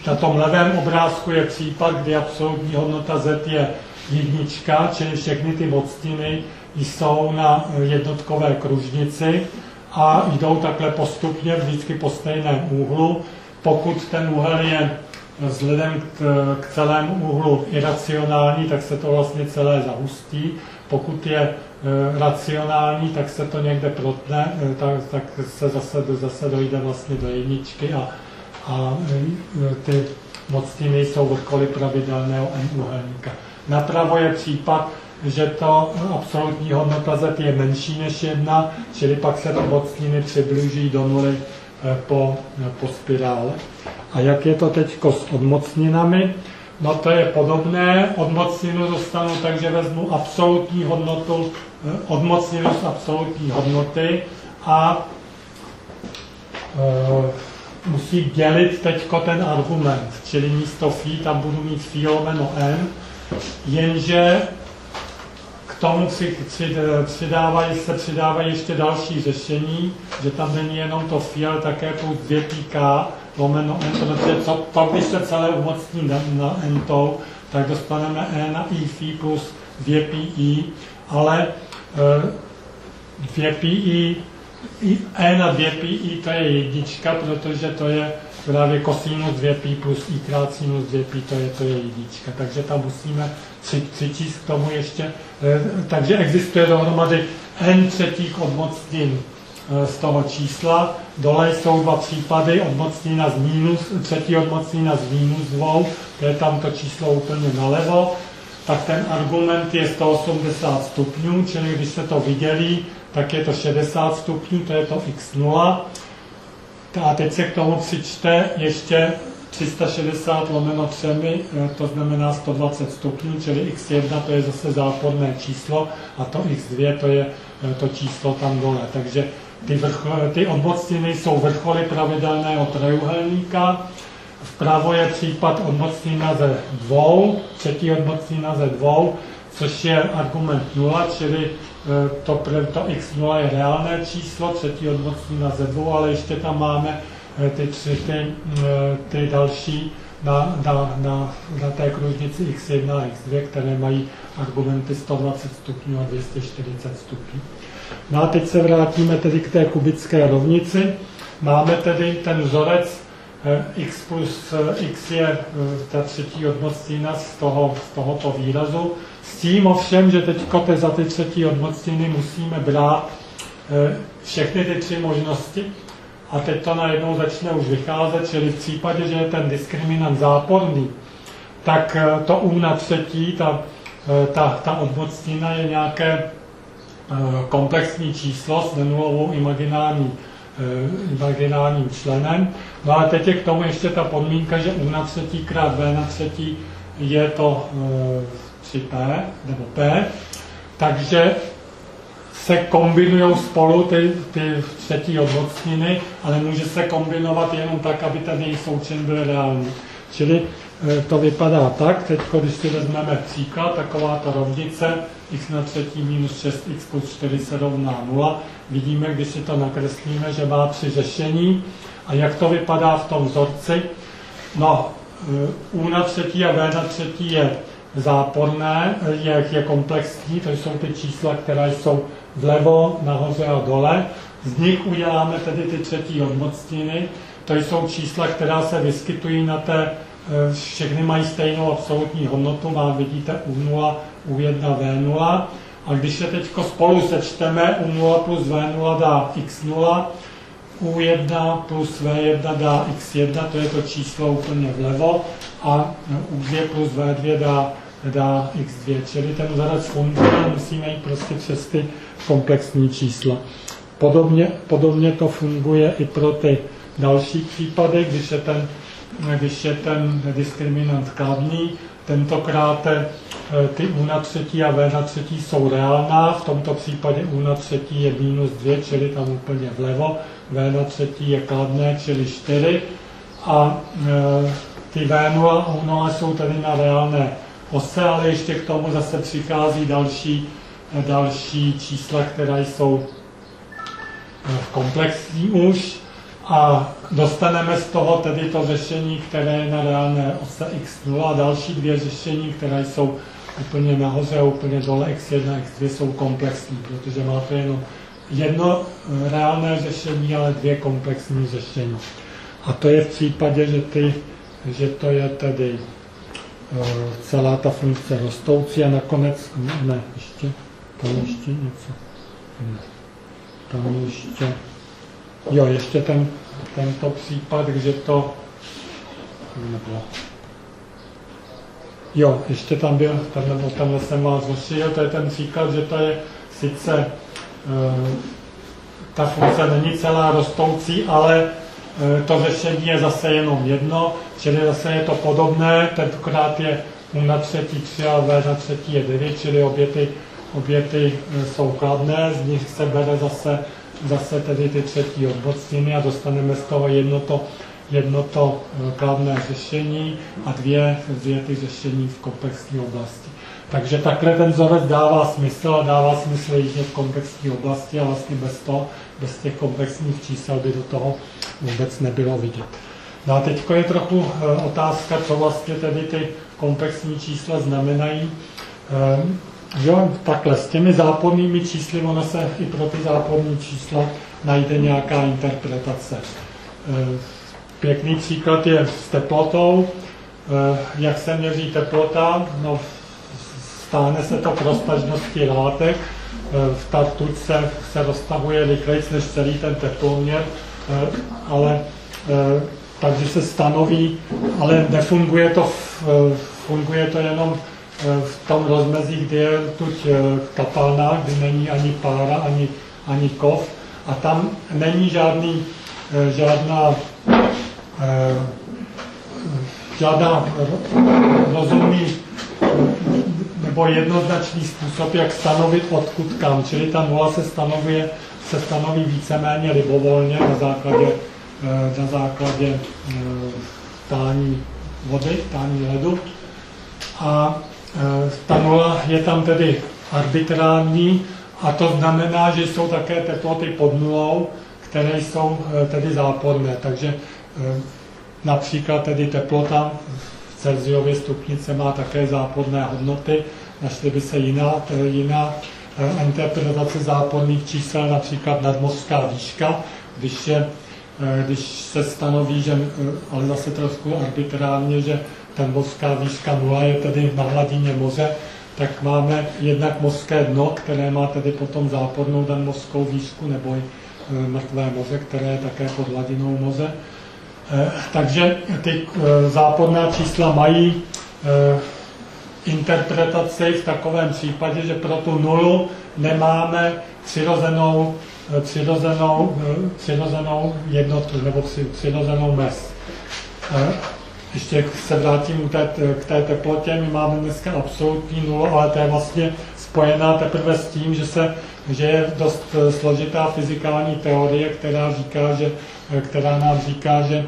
na tom levém obrázku je případ, kdy absolutní hodnota z je jednička, čili všechny ty mocniny jsou na jednotkové kružnici a jdou takhle postupně vždycky po stejném úhlu. Pokud ten úhel je vzhledem k, k celému úhlu iracionální, tak se to vlastně celé zahustí. Pokud je e, racionální, tak se to někde protne, e, tak, tak se zase, zase dojde vlastně do jedničky a, a e, ty mocniny jsou vrcholy pravidelného n úhelníka. Napravo je případ, že to absolutní hodnota z je menší než jedna, čili pak se ty mocniny přiblíží do nuly po, po spirále. A jak je to teď s odmocninami? No to je podobné, odmocninu dostanu, takže vezmu absolutní hodnotu, odmocninu z absolutní hodnoty a e, musí dělit teď ten argument, čili místo phi tam budu mít phi lomeno n, jenže k tomu přidávají, se přidávají ještě další řešení, že tam není jenom to phi, ale také plus 2 k, lomeno n, protože to, to když se celé umocní na, na n tou, tak dostaneme e na i phi plus 2 pi, ale e, 2 pi, e na 2 pi to je jednička, protože to je právě kosinus 2 pi plus i krát sinus 2 pi, to je, to je jednička. Takže tam musíme přičíst k tomu ještě. E, takže existuje dohromady n třetích odmocnin Eh, z toho čísla. Dole jsou dva případy, odmocnina z minus, třetí odmocnina z minus dvou, to je tam to číslo úplně nalevo, tak ten argument je 180 stupňů, čili když se to vydělí, tak je to 60 stupňů, to je to x0. A teď se k tomu přičte ještě 360 lomeno 3, eh, to znamená 120 stupňů, čili x1 to je zase záporné číslo a to x2 to je eh, to číslo tam dole. Takže ty, vrchol, ty odmocniny jsou vrcholy pravidelného trojuhelníka. Vpravo je případ odmocnina ze dvou, třetí odmocnina ze dvou, což je argument 0, čili e, to, to x0 je reálné číslo, třetí odmocnina ze dvou, ale ještě tam máme e, ty tři ty, e, ty další na, na, na, na té kružnici x1 a x2, které mají argumenty 120 stupňů a 240 stupňů. No a teď se vrátíme tedy k té kubické rovnici. Máme tedy ten vzorec x plus eh, x je eh, ta třetí odmocnina z, toho, z tohoto výrazu. S tím ovšem, že teď za ty třetí odmocniny musíme brát všechny ty tři možnosti. A teď to najednou začne už vycházet, čili v případě, že je ten diskriminant záporný, tak to u na třetí, ta, ta, ta odmocnina je nějaké Eh, komplexní číslo s nenulovou imaginární imaginárním členem. No ale teď je k tomu ještě ta podmínka, že u na třetí krát V na třetí je to 3P nebo P, takže se kombinují spolu ty, ty třetí odmocniny, ale může se kombinovat jenom tak, aby ten jejich součin byl reálný. Čili e, to vypadá tak, teď když si vezmeme příklad, taková ta rovnice x na třetí minus 6x plus 4 se rovná 0, vidíme, když si to nakreslíme, že má tři řešení. A jak to vypadá v tom vzorci? No, e, u na třetí a v na třetí je záporné, je, je komplexní, to jsou ty čísla, které jsou vlevo, nahoře a dole. Z nich uděláme tedy ty třetí odmocniny. To jsou čísla, která se vyskytují na té, eh, všechny mají stejnou absolutní hodnotu, vám vidíte U0, U1, V0. A když se teď spolu sečteme, U0 plus V0 dá X0, U1 plus V1 dá X1, to je to číslo úplně vlevo, a U2 plus V2 dá, dá X2. Čili ten vzorec funguje, musíme jít prostě přes ty komplexní čísla. Podobně, podobně to funguje i pro ty další případy, když je ten, když je ten diskriminant kladný. Tentokrát ty U na třetí a V na třetí jsou reálná, v tomto případě U na třetí je minus 2, čili tam úplně vlevo, V na třetí je kladné, čili 4 a e, ty V0 a U0 jsou tedy na reálné ose, ale ještě k tomu zase přichází další další čísla, která jsou eh, komplexní už. A dostaneme z toho tedy to řešení, které je na reálné ose x0 a další dvě řešení, které jsou úplně nahoře a úplně dole x1 x2 jsou komplexní, protože máte jenom jedno eh, reálné řešení, ale dvě komplexní řešení. A to je v případě, že, ty, že to je tedy uh, celá ta funkce rostoucí a nakonec, ne, ještě, tam ještě něco. Ne. Tam ještě. Jo, ještě ten, tento případ, kde to nebylo. Jo, ještě tam byl, tenhle, tenhle jsem vás zrušil, to je ten příklad, že to je sice e, ta funkce není celá rostoucí, ale e, to řešení je zase jenom jedno, čili zase je to podobné, tentokrát je u na třetí 3 a V na třetí je 9, čili obě ty obě ty e, jsou kladné, z nich se bere zase, zase tedy ty třetí odmocniny a dostaneme z toho jedno to, jedno to e, kladné řešení a dvě, dvě ty řešení v komplexní oblasti. Takže takhle ten vzorec dává smysl a dává smysl jít v komplexní oblasti a vlastně bez, toho, bez těch komplexních čísel by do toho vůbec nebylo vidět. No a teď je trochu e, otázka, co vlastně tedy ty komplexní čísla znamenají. Ehm, Jo, takhle, s těmi zápornými čísly, ono se i pro ty záporní čísla najde nějaká interpretace. Pěkný příklad je s teplotou. E, jak se měří teplota? No, stáne se to k roztažnosti látek. E, ta tuď se, se roztahuje rychleji než celý ten teploměr, ale takže se stanoví, ale nefunguje to, funguje to jenom Eh, v tom rozmezí, kde je tuď eh, kapalná, kde není ani pára, ani, ani kov a tam není žádný, eh, žádná, žádná rozumný nebo jednoznačný způsob, jak stanovit odkud kam. Čili ta nula se stanovuje, se stanoví víceméně libovolně na základě, na základě tání vody, tání ledu. A Eh, ta nula je tam tedy arbitrární a to znamená, že jsou také teploty pod nulou, které jsou eh, tedy záporné. Takže eh, například tedy teplota v Celsiově stupnice má také záporné hodnoty. Našly by se jiná, jiná interpretace záporných čísel, například nadmořská výška, když, je, když se stanoví, že, ale zase trošku arbitrárně, že ta mořská výška nula je tedy na hladině moře, tak máme jednak mořské dno, které má tedy potom zápornou dan mořskou výšku, nebo mrtvé moře, které je také pod hladinou moře. E, takže ty e, záporná čísla mají interpretaci v takovém případě, že pro tu nulu nemáme přirozenou, eh, přirozenou, eh, přirozenou jednotu nebo přirozenou mez. Ještě se vrátím k té, k té teplotě. My máme dneska absolutní nulu, ale to je vlastně spojená teprve s tím, že, se, že je dost složitá fyzikální teorie, která, říká, že, která nám říká, že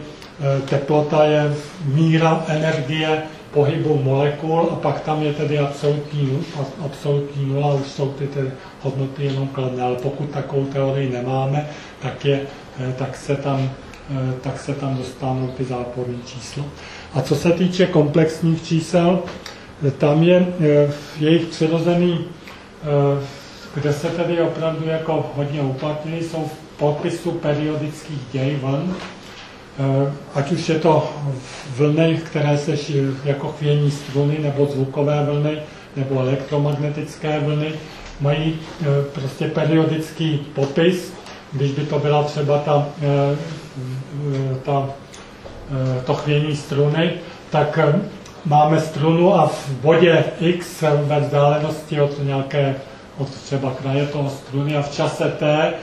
teplota je míra energie pohybu molekul a pak tam je tedy absolutní, absolutní nula, už jsou ty, ty hodnoty jenom kladné, ale pokud takovou teorii nemáme, tak, je, eh, tak, se tam, eh, tak se tam dostanou ty záporné čísla. A co se týče komplexních čísel, tam je eh, jejich přirozený, kde se tedy opravdu jako hodně uplatňují, jsou v popisu periodických děj vln, Eh, ať už je to vlny, které se jako chvění struny, nebo zvukové vlny, nebo elektromagnetické vlny, mají eh, prostě periodický popis, když by to byla třeba ta, eh, ta, to chvění struny, tak máme strunu a v bodě x ve vzdálenosti od nějaké, od třeba kraje toho struny a v čase t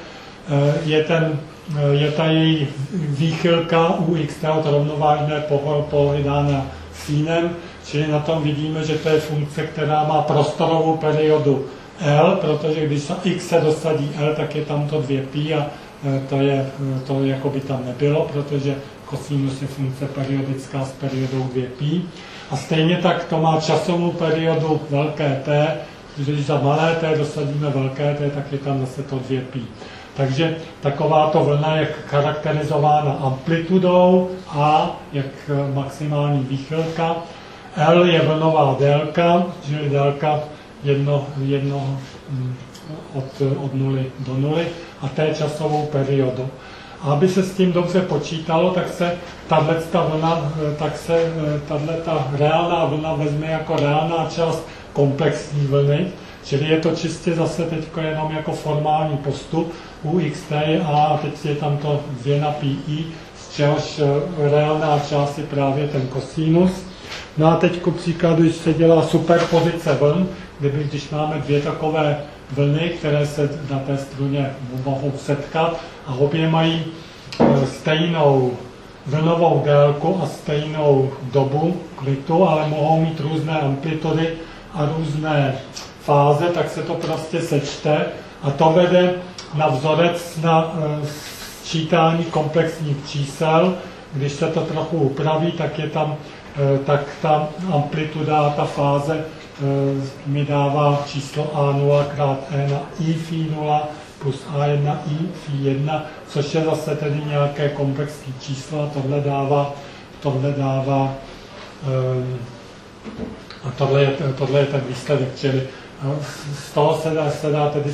je ten Eh, je ta její výchylka u x, to rovnovážné polohy dána sínem, čili na tom vidíme, že to je funkce, která má prostorovou periodu L, protože když x se dosadí L, tak je tam to 2π a eh, to, je, eh, to jako by tam nebylo, protože kosinus je funkce periodická s periodou 2π. A stejně tak to má časovou periodu velké t, když za malé t dosadíme velké t, tak je tam zase to 2π. Takže takováto vlna je charakterizována amplitudou A, jak maximální výchylka. L je vlnová délka, čili délka jedno, jedno mm, od, od nuly do nuly a té časovou periodu. A aby se s tím dobře počítalo, tak se tato vlna, tak se tato reálná vlna vezme jako reálná část komplexní vlny, čili je to čistě zase teď jenom jako formální postup, u xt a teď je tam to 2 na pi, z čehož eh, reálná část je právě ten kosinus. No a teď ku příkladu, když se dělá superpozice vln, kdyby, když máme dvě takové vlny, které se na té struně mohou setkat a obě mají eh, stejnou vlnovou délku a stejnou dobu klitu, ale mohou mít různé amplitudy a různé fáze, tak se to prostě sečte a to vede na vzorec na eh, sčítání komplexních čísel. Když se to trochu upraví, tak je tam eh, tak ta amplituda, ta fáze eh, mi dává číslo A0 krát E na I phi 0 plus A1 I phi 1, což je zase tedy nějaké komplexní číslo a tohle dává, tohle dává a tohle je, tohle je ten výsledek, čili z toho se dá, se dá tedy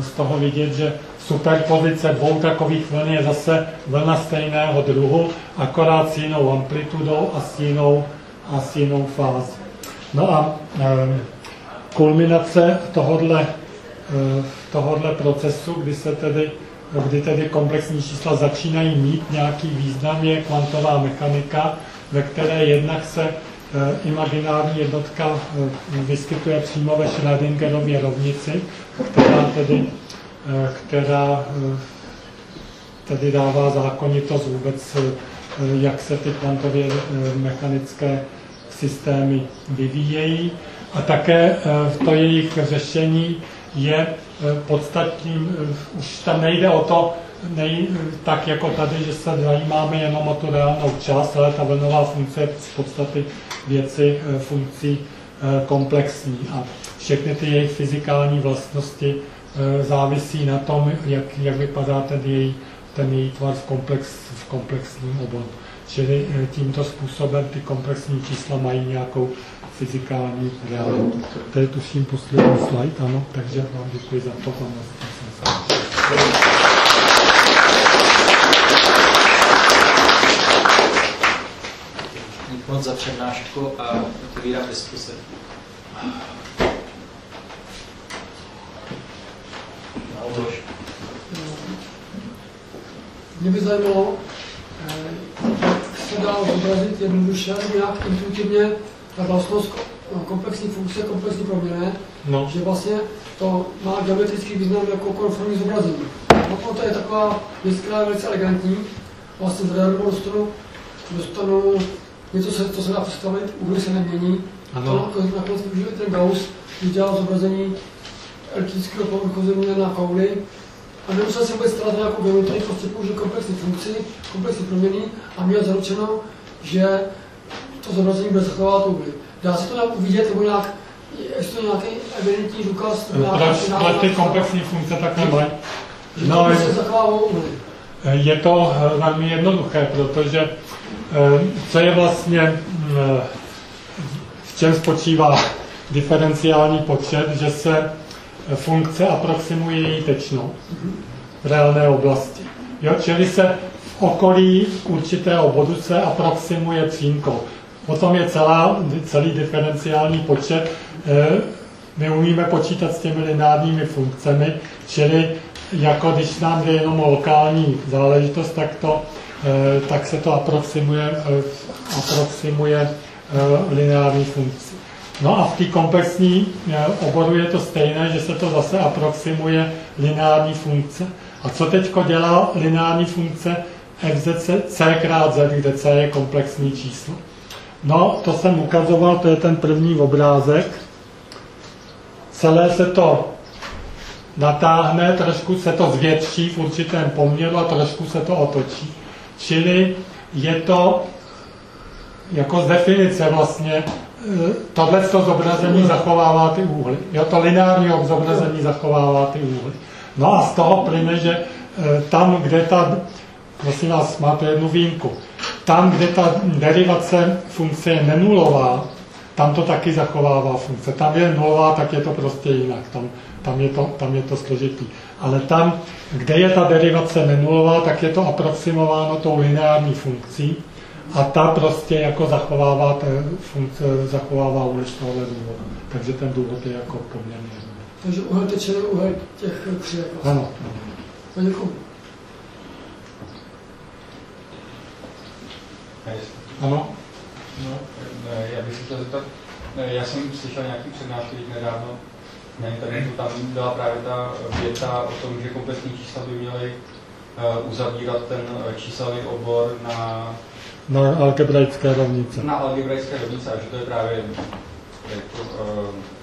z toho vidět, že superpozice dvou takových vln je zase vlna stejného druhu, akorát s jinou amplitudou a s jinou, a s jinou fází. No a e, kulminace tohodle, e, tohodle procesu, kdy se tedy kdy tedy komplexní čísla začínají mít nějaký význam, je kvantová mechanika, ve které jednak se imaginární jednotka eh, vyskytuje přímo ve Schrödingerově rovnici, která tedy, eh, která tedy dává zákonitost vůbec, jak se ty kvantově mechanické systémy vyvíjejí. A také to jejich řešení je podstatným, už tam nejde o to, nej, tak jako tady, že se zajímáme jenom o tu reálnou část, ale ta vlnová funkce je z podstaty věci eh, funkcí eh, komplexní a všechny ty jejich fyzikální vlastnosti eh, závisí na tom, jak, jak vypadá ten její, ten její tvar v, komplex, v komplexním oboru. Čili tímto způsobem ty komplexní čísla mají nějakou fyzikální realitu. To je tuším poslední slide, ano, takže vám děkuji za pozornost. Moc za přednášku a otevírám diskuse. Mě by zajímalo, jak se dá zobrazit jednoduše, nějak intuitivně ta vlastnost komplexní funkce, komplexní proměny, No, že vlastně to má geometrický význam jako konformní zobrazení. No, to je taková věc, která je velice elegantní. Vlastně reálném dostanu, dostanu něco, se, co se dá představit, úhly se nemění. Ano. To nakonec využil i ten Gauss, když dělal zobrazení elektrického povrchu země na kouli. A nemusel se vůbec starat nějakou geometrii, prostě použil komplexní funkci, komplexní proměny a měl zaručeno, že to zobrazení bude zachovávat úhly. Dá se to nějak uvidět, nebo nějak, je to nějaký evidentní důkaz? proč ty komplexní funkce tak nemají? Že No, to je- prostě úhly. Je to eh, velmi jednoduché, protože co je vlastně, eh, v čem spočívá diferenciální počet, že se funkce aproximuje její tečnou v reálné oblasti. Jo, čili se v okolí určitého bodu se aproximuje přímkou. Potom je celá, celý diferenciální počet. eh, My umíme počítat s těmi lineárními funkcemi, čili jako když nám jde jenom o lokální záležitost, tak, to, eh, tak se to aproximuje, eh, aproximuje eh, lineární funkci. No a v té komplexní eh, oboru je to stejné, že se to zase aproximuje lineární funkce. A co teď dělá lineární funkce f z c, c krát z, kde c je komplexní číslo? No, to jsem ukazoval, to je ten první obrázek. Celé se to natáhne, trošku se to zvětší v určitém poměru a trošku se to otočí. Čili je to jako z definice vlastně, tohle to zobrazení zachovává ty úhly. Jo, to lineární zobrazení zachovává ty úhly. No a z toho plyne, že eh, tam, kde ta, prosím vás, máte jednu výjimku, tam, kde ta derivace funkce je nenulová, tam to taky zachovává funkce. Tam je nulová, tak je to prostě jinak. Tam, tam, je, to, tam je to složitý. Ale tam, kde je ta derivace nenulová, tak je to aproximováno tou lineární funkcí a ta prostě jako zachovává, te, funkce, zachovává úliš tohle důvodu. Takže ten důvod je jako poměrně jednoduchý. Takže úhel teče je úhel těch křivek. Vlastně. Ano. No, děkuji. Ano? No, eh, já bych se chtěl zeptat, eh, já jsem slyšel nějaký přednášky nedávno na internetu, tam byla právě ta věta o tom, že komplexní čísla by měly eh, uzavírat ten eh, číselný obor na, Na algebraické rovnice. na algebraické rovnice a že to je právě jako, eh,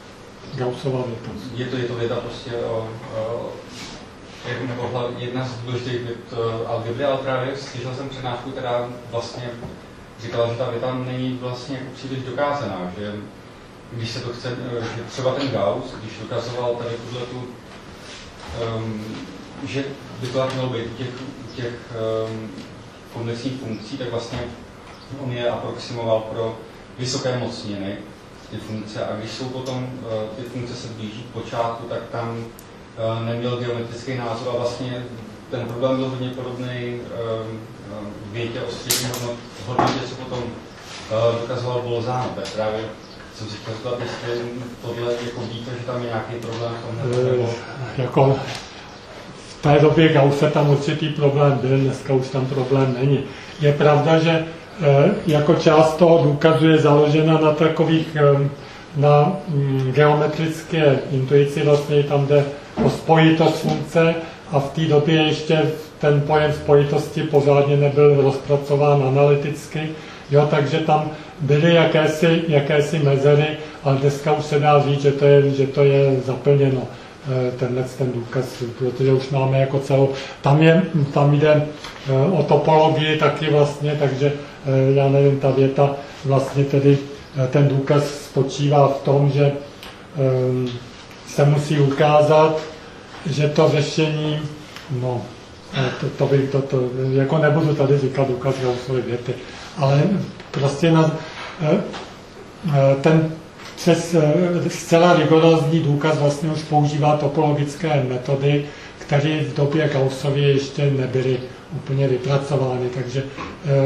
Gaussova věta. je to, je to věta prostě o, o jako nebo jedna z důležitých vět eh, algebry, ale právě slyšel jsem přednášku, která vlastně říkala, že ta věta není vlastně jako příliš dokázaná, že když se to chce, eh, třeba ten Gauss, když dokazoval tady tuhle tu, um, že by to tak mělo být těch, těch um, komplexních funkcí, tak vlastně on je aproximoval pro vysoké mocniny, ty funkce, a když jsou potom uh, ty funkce se blíží k počátku, tak tam uh, neměl geometrický názor a vlastně ten problém byl hodně podobný um, větě o střední hodnot, hodnotě, co potom uh, dokazoval Bolzano. Právě jsem si chtěl zeptat, jestli tohle jako víte, že tam je nějaký problém v nebo... Eh, jako v té době Gausse tam určitý problém byl, dneska už tam problém není. Je pravda, že eh, jako část toho důkazu je založena na takových, eh, na mm, geometrické intuici, vlastně tam jde o spojitost funkce a v té době ještě ten pojem spojitosti pořádně nebyl rozpracován analyticky, jo, takže tam byly jakési, jakési mezery, ale dneska už se dá říct, že to je, že to je zaplněno eh, tenhle ten důkaz, protože už máme jako celou, tam, je, tam jde eh, o topologii taky vlastně, takže eh, já nevím, ta věta vlastně tedy ten důkaz spočívá v tom, že se musí ukázat, že to řešení, no, to, to, by, to, to, jako nebudu tady říkat důkaz Gaussovy věty, ale prostě na, ten přes zcela rigorózní důkaz vlastně už používá topologické metody, které v době Gaussově ještě nebyly úplně vypracovány. Takže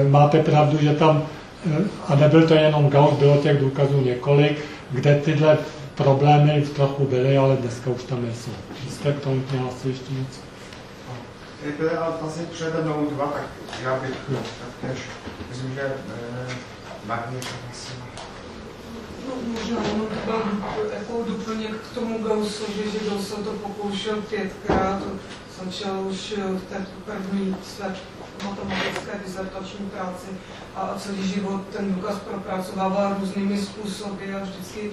máte pravdu, že tam, a nebyl to jenom Gauss, bylo těch důkazů několik, kde tyhle problémy trochu byly, ale dneska už tam nejsou. Jste k tomu měla asi ještě něco? Ale vlastně přede mnou dva, tak já bych taktéž, myslím, že eh, možná to byl jako doplněk k tomu Gaussovi, že Gauss se to pokoušel pětkrát, začal už v té první své matematické disertační práci a celý život ten důkaz propracovával různými způsoby a vždycky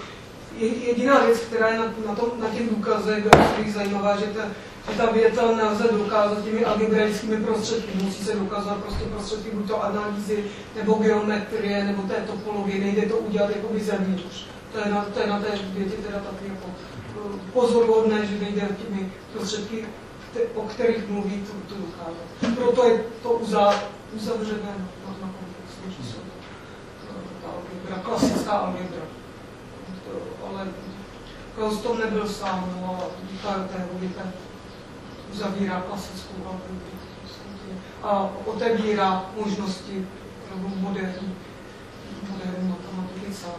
jediná věc, která je na, na, tom, na těch důkazech Gaussových zajímavá, že ta, že ta věta nelze dokázat těmi algebraickými prostředky. Musí se dokázat prostě prostředky buď to analýzy, nebo geometrie, nebo té topologie. Nejde to udělat jako zevnitř. To je na, to je na té větě teda taky jako eh, pozoruhodné, že nejde těmi prostředky, o kterých mluví, to, to dokázat. Proto je to uzavřené na, komplexní číslo. Ta algebra, klasická algebra. To, ale Klaus to nebyl sám, no, a díka té logika uzavírá klasickou algebru a otevírá možnosti moderní, moderní matematiky celé.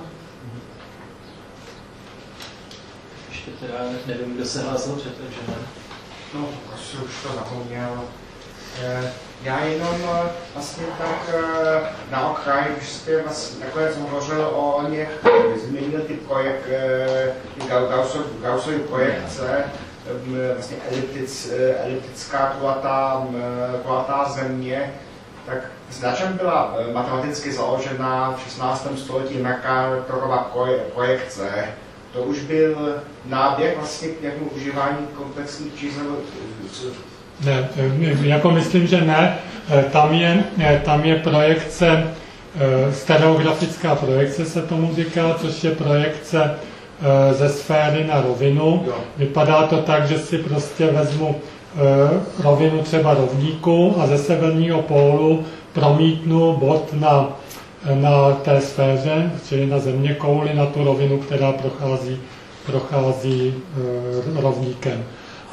Ještě teda nevím, kdo se hlásil před, takže ne. No, asi už to zapomněl. Eh, Já jenom eh, vlastně tak eh, na okraj, když jste vlastně nakonec hovořil o něch, změnil ty projekt, ty Gaussov, Gaussovy projekce, vlastně eliptic, eliptická kulatá, m, kulatá země, tak na čem byla matematicky založena v 16. století Mercatorova projekce? To už byl náběh vlastně k nějakému užívání komplexních čísel Ne, eh, jako myslím, že ne. Eh, Tam je, eh, tam je projekce, stereografická projekce se tomu říká, což je projekce ze sféry na rovinu. Jo. Vypadá to tak, že si prostě vezmu rovinu třeba rovníku a ze severního pólu promítnu bod na, na té sféře, čili na země kouli, na tu rovinu, která prochází, prochází rovníkem.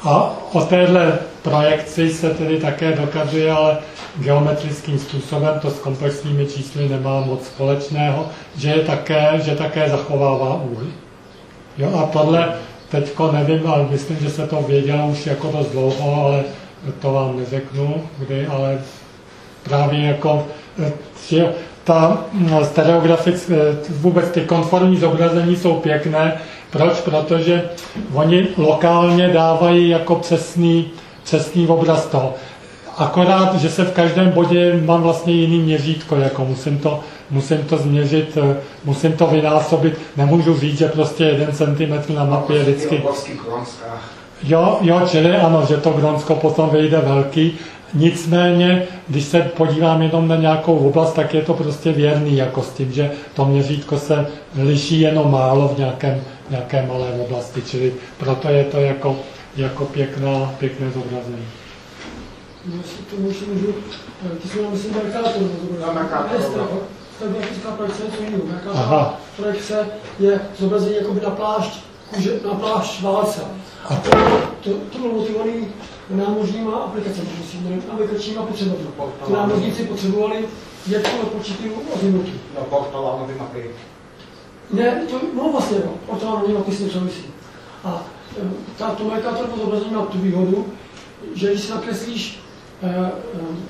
A o téhle projekci se tedy také dokazuje, ale geometrickým způsobem, to s komplexními čísly nemá moc společného, že, je také, že také zachovává úhly. Jo, a tohle teďko nevím, ale myslím, že se to vědělo už jako dost dlouho, ale to vám neřeknu, kdy, ale právě jako že ta stereografická, vůbec ty konformní zobrazení jsou pěkné, proč? Protože oni lokálně dávají jako přesný, přesný obraz toho. Akorát, že se v každém bodě mám vlastně jiný měřítko, jako musím to, musím to změřit, eh, musím to vynásobit, nemůžu říct, že prostě jeden centimetr na mapě je vždycky... Jo, jo, čili ano, že to Gronsko potom vyjde velký, Nicméně, když se podívám jenom na nějakou oblast, tak je to prostě věrný, jako s tím, že to měřítko se liší jenom málo v nějakém, nějaké malé oblasti, čili proto je to jako, jako pěkná, pěkné zobrazení. No, to můžu, můžu, ty jsou nám myslím Mercator. No, Mercator. Stereografická projekce je to jiného. Aha. projekce je zobrazení jakoby na plášť, kůže, na plášť válce. A to, to, to bylo motivovaný námořníma aplikacemi, myslím, aplikačníma potřebami. Ty námořníci potřebovali jet pod určitým azimutu. No, portolánový mapy. Ne, to, no vlastně, no, portolánový mapy s tím souvisí. A e, ta, to Mercator zobrazení má tu výhodu, že když si nakreslíš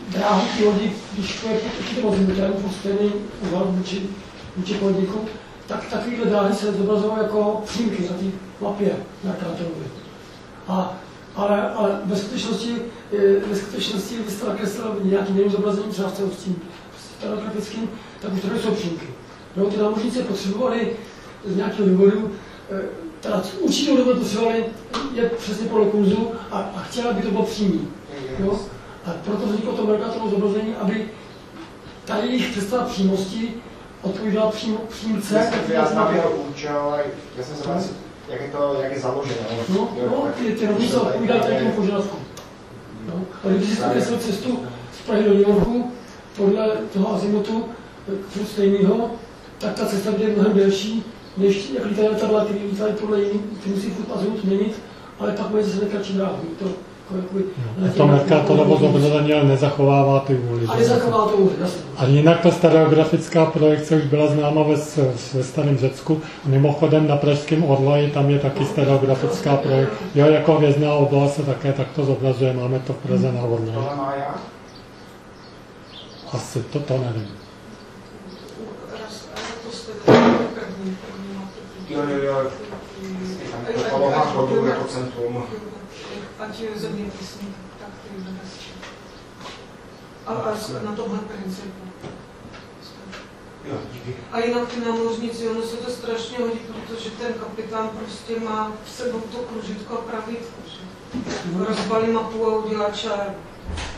dráhu ty lodi, když to je pod určitým azimutem, pod stejný úhel vůči, vůči podniku, tak takovýhle dráhy se zobrazují jako přímky na té mapě Mercatorově. A ale, ale ve skutečnosti, eh, ve skutečnosti, když jste nakreslil nějakým jiným zobrazením, třeba s tím stereografickým, tak už to nejsou přímky. No, ty námořníci potřebovali z nějakého důvodu, eh, teda určitou dobu potřebovali je přesně podle kurzu a, a chtěli, aby to bylo přímý. Jo? A proto vzniklo to Mercatorovo zobrazení, aby ta jejich představa přímosti odpovídala přím, přímce. Já znám jeho účel, ale já jsem se vás, jak je to, jak je založené. No, no ty, ty rovnice odpovídají tomu požadavku. No, a když si zkreslil cestu z Prahy do New Yorku podle toho azimutu furt stejného, tak ta cesta bude mnohem delší, než jak lítají letadla, které lítají podle jiných, ty musí furt azimut měnit, ale pak bude zase nekratší dráhu. To, jakoby, no, to Mercatorovo zobrazení ale nezachovává ty úly. A nezachová to úly, jasně. A jinak ta stereografická projekce už byla známa ve, ve starém Řecku. A mimochodem na Pražském Orloji tam je taky stereografická projekce. Jo, jako vězná oblast se také takto zobrazuje. Máme to v Praze na Orloji. Tohle má já? Asi to, to nevím. Jo, jo, jo. Tam to poloha chodu jako centrum. Ať je zeměpisný, tak ty vedesti. A, a na tomhle principu. A jinak ty námořníci, ono se to strašně hodí, protože ten kapitán prostě má v sebou to kružitko a pravítko, že? Rozbalí mapu a udělá čáru.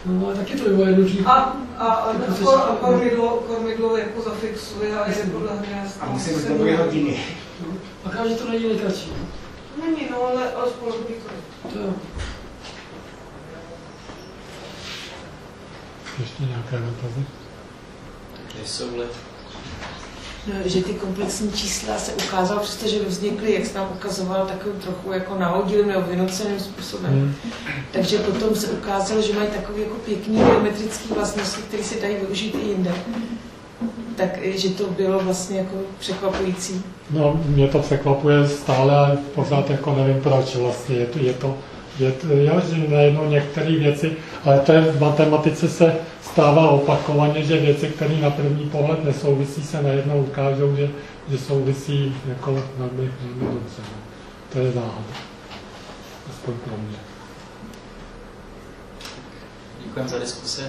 No, ale taky to bylo jednoduché. A, a, a, a, a kormidlo, kormidlo jako zafixuje a je podle hvězd. A musím být dobrý hodiny. A každý to není nejkratší. Není, no, ale alespoň dobrý to je. To jo. Ještě nějaké dotazy? Jsou-li No, že ty komplexní čísla se ukázalo, přestože vznikly, jak jsi nám ukazoval, takovým trochu jako nahodilým nebo vynuceným způsobem. Hmm. Takže potom se ukázalo, že mají takové jako pěkný geometrické vlastnosti, které se dají využít i jinde. Tak, že to bylo vlastně jako překvapující. No, mě to překvapuje stále, ale pořád jako nevím proč vlastně. Je to, je to, to jo, že najednou některé věci, ale to je v matematice se stává opakovaně, že věci, které na první pohled nesouvisí, se najednou ukážou, že, že souvisí jako velmi, velmi dobře. To je záhada. Aspoň pro mě. Děkujeme za diskusi.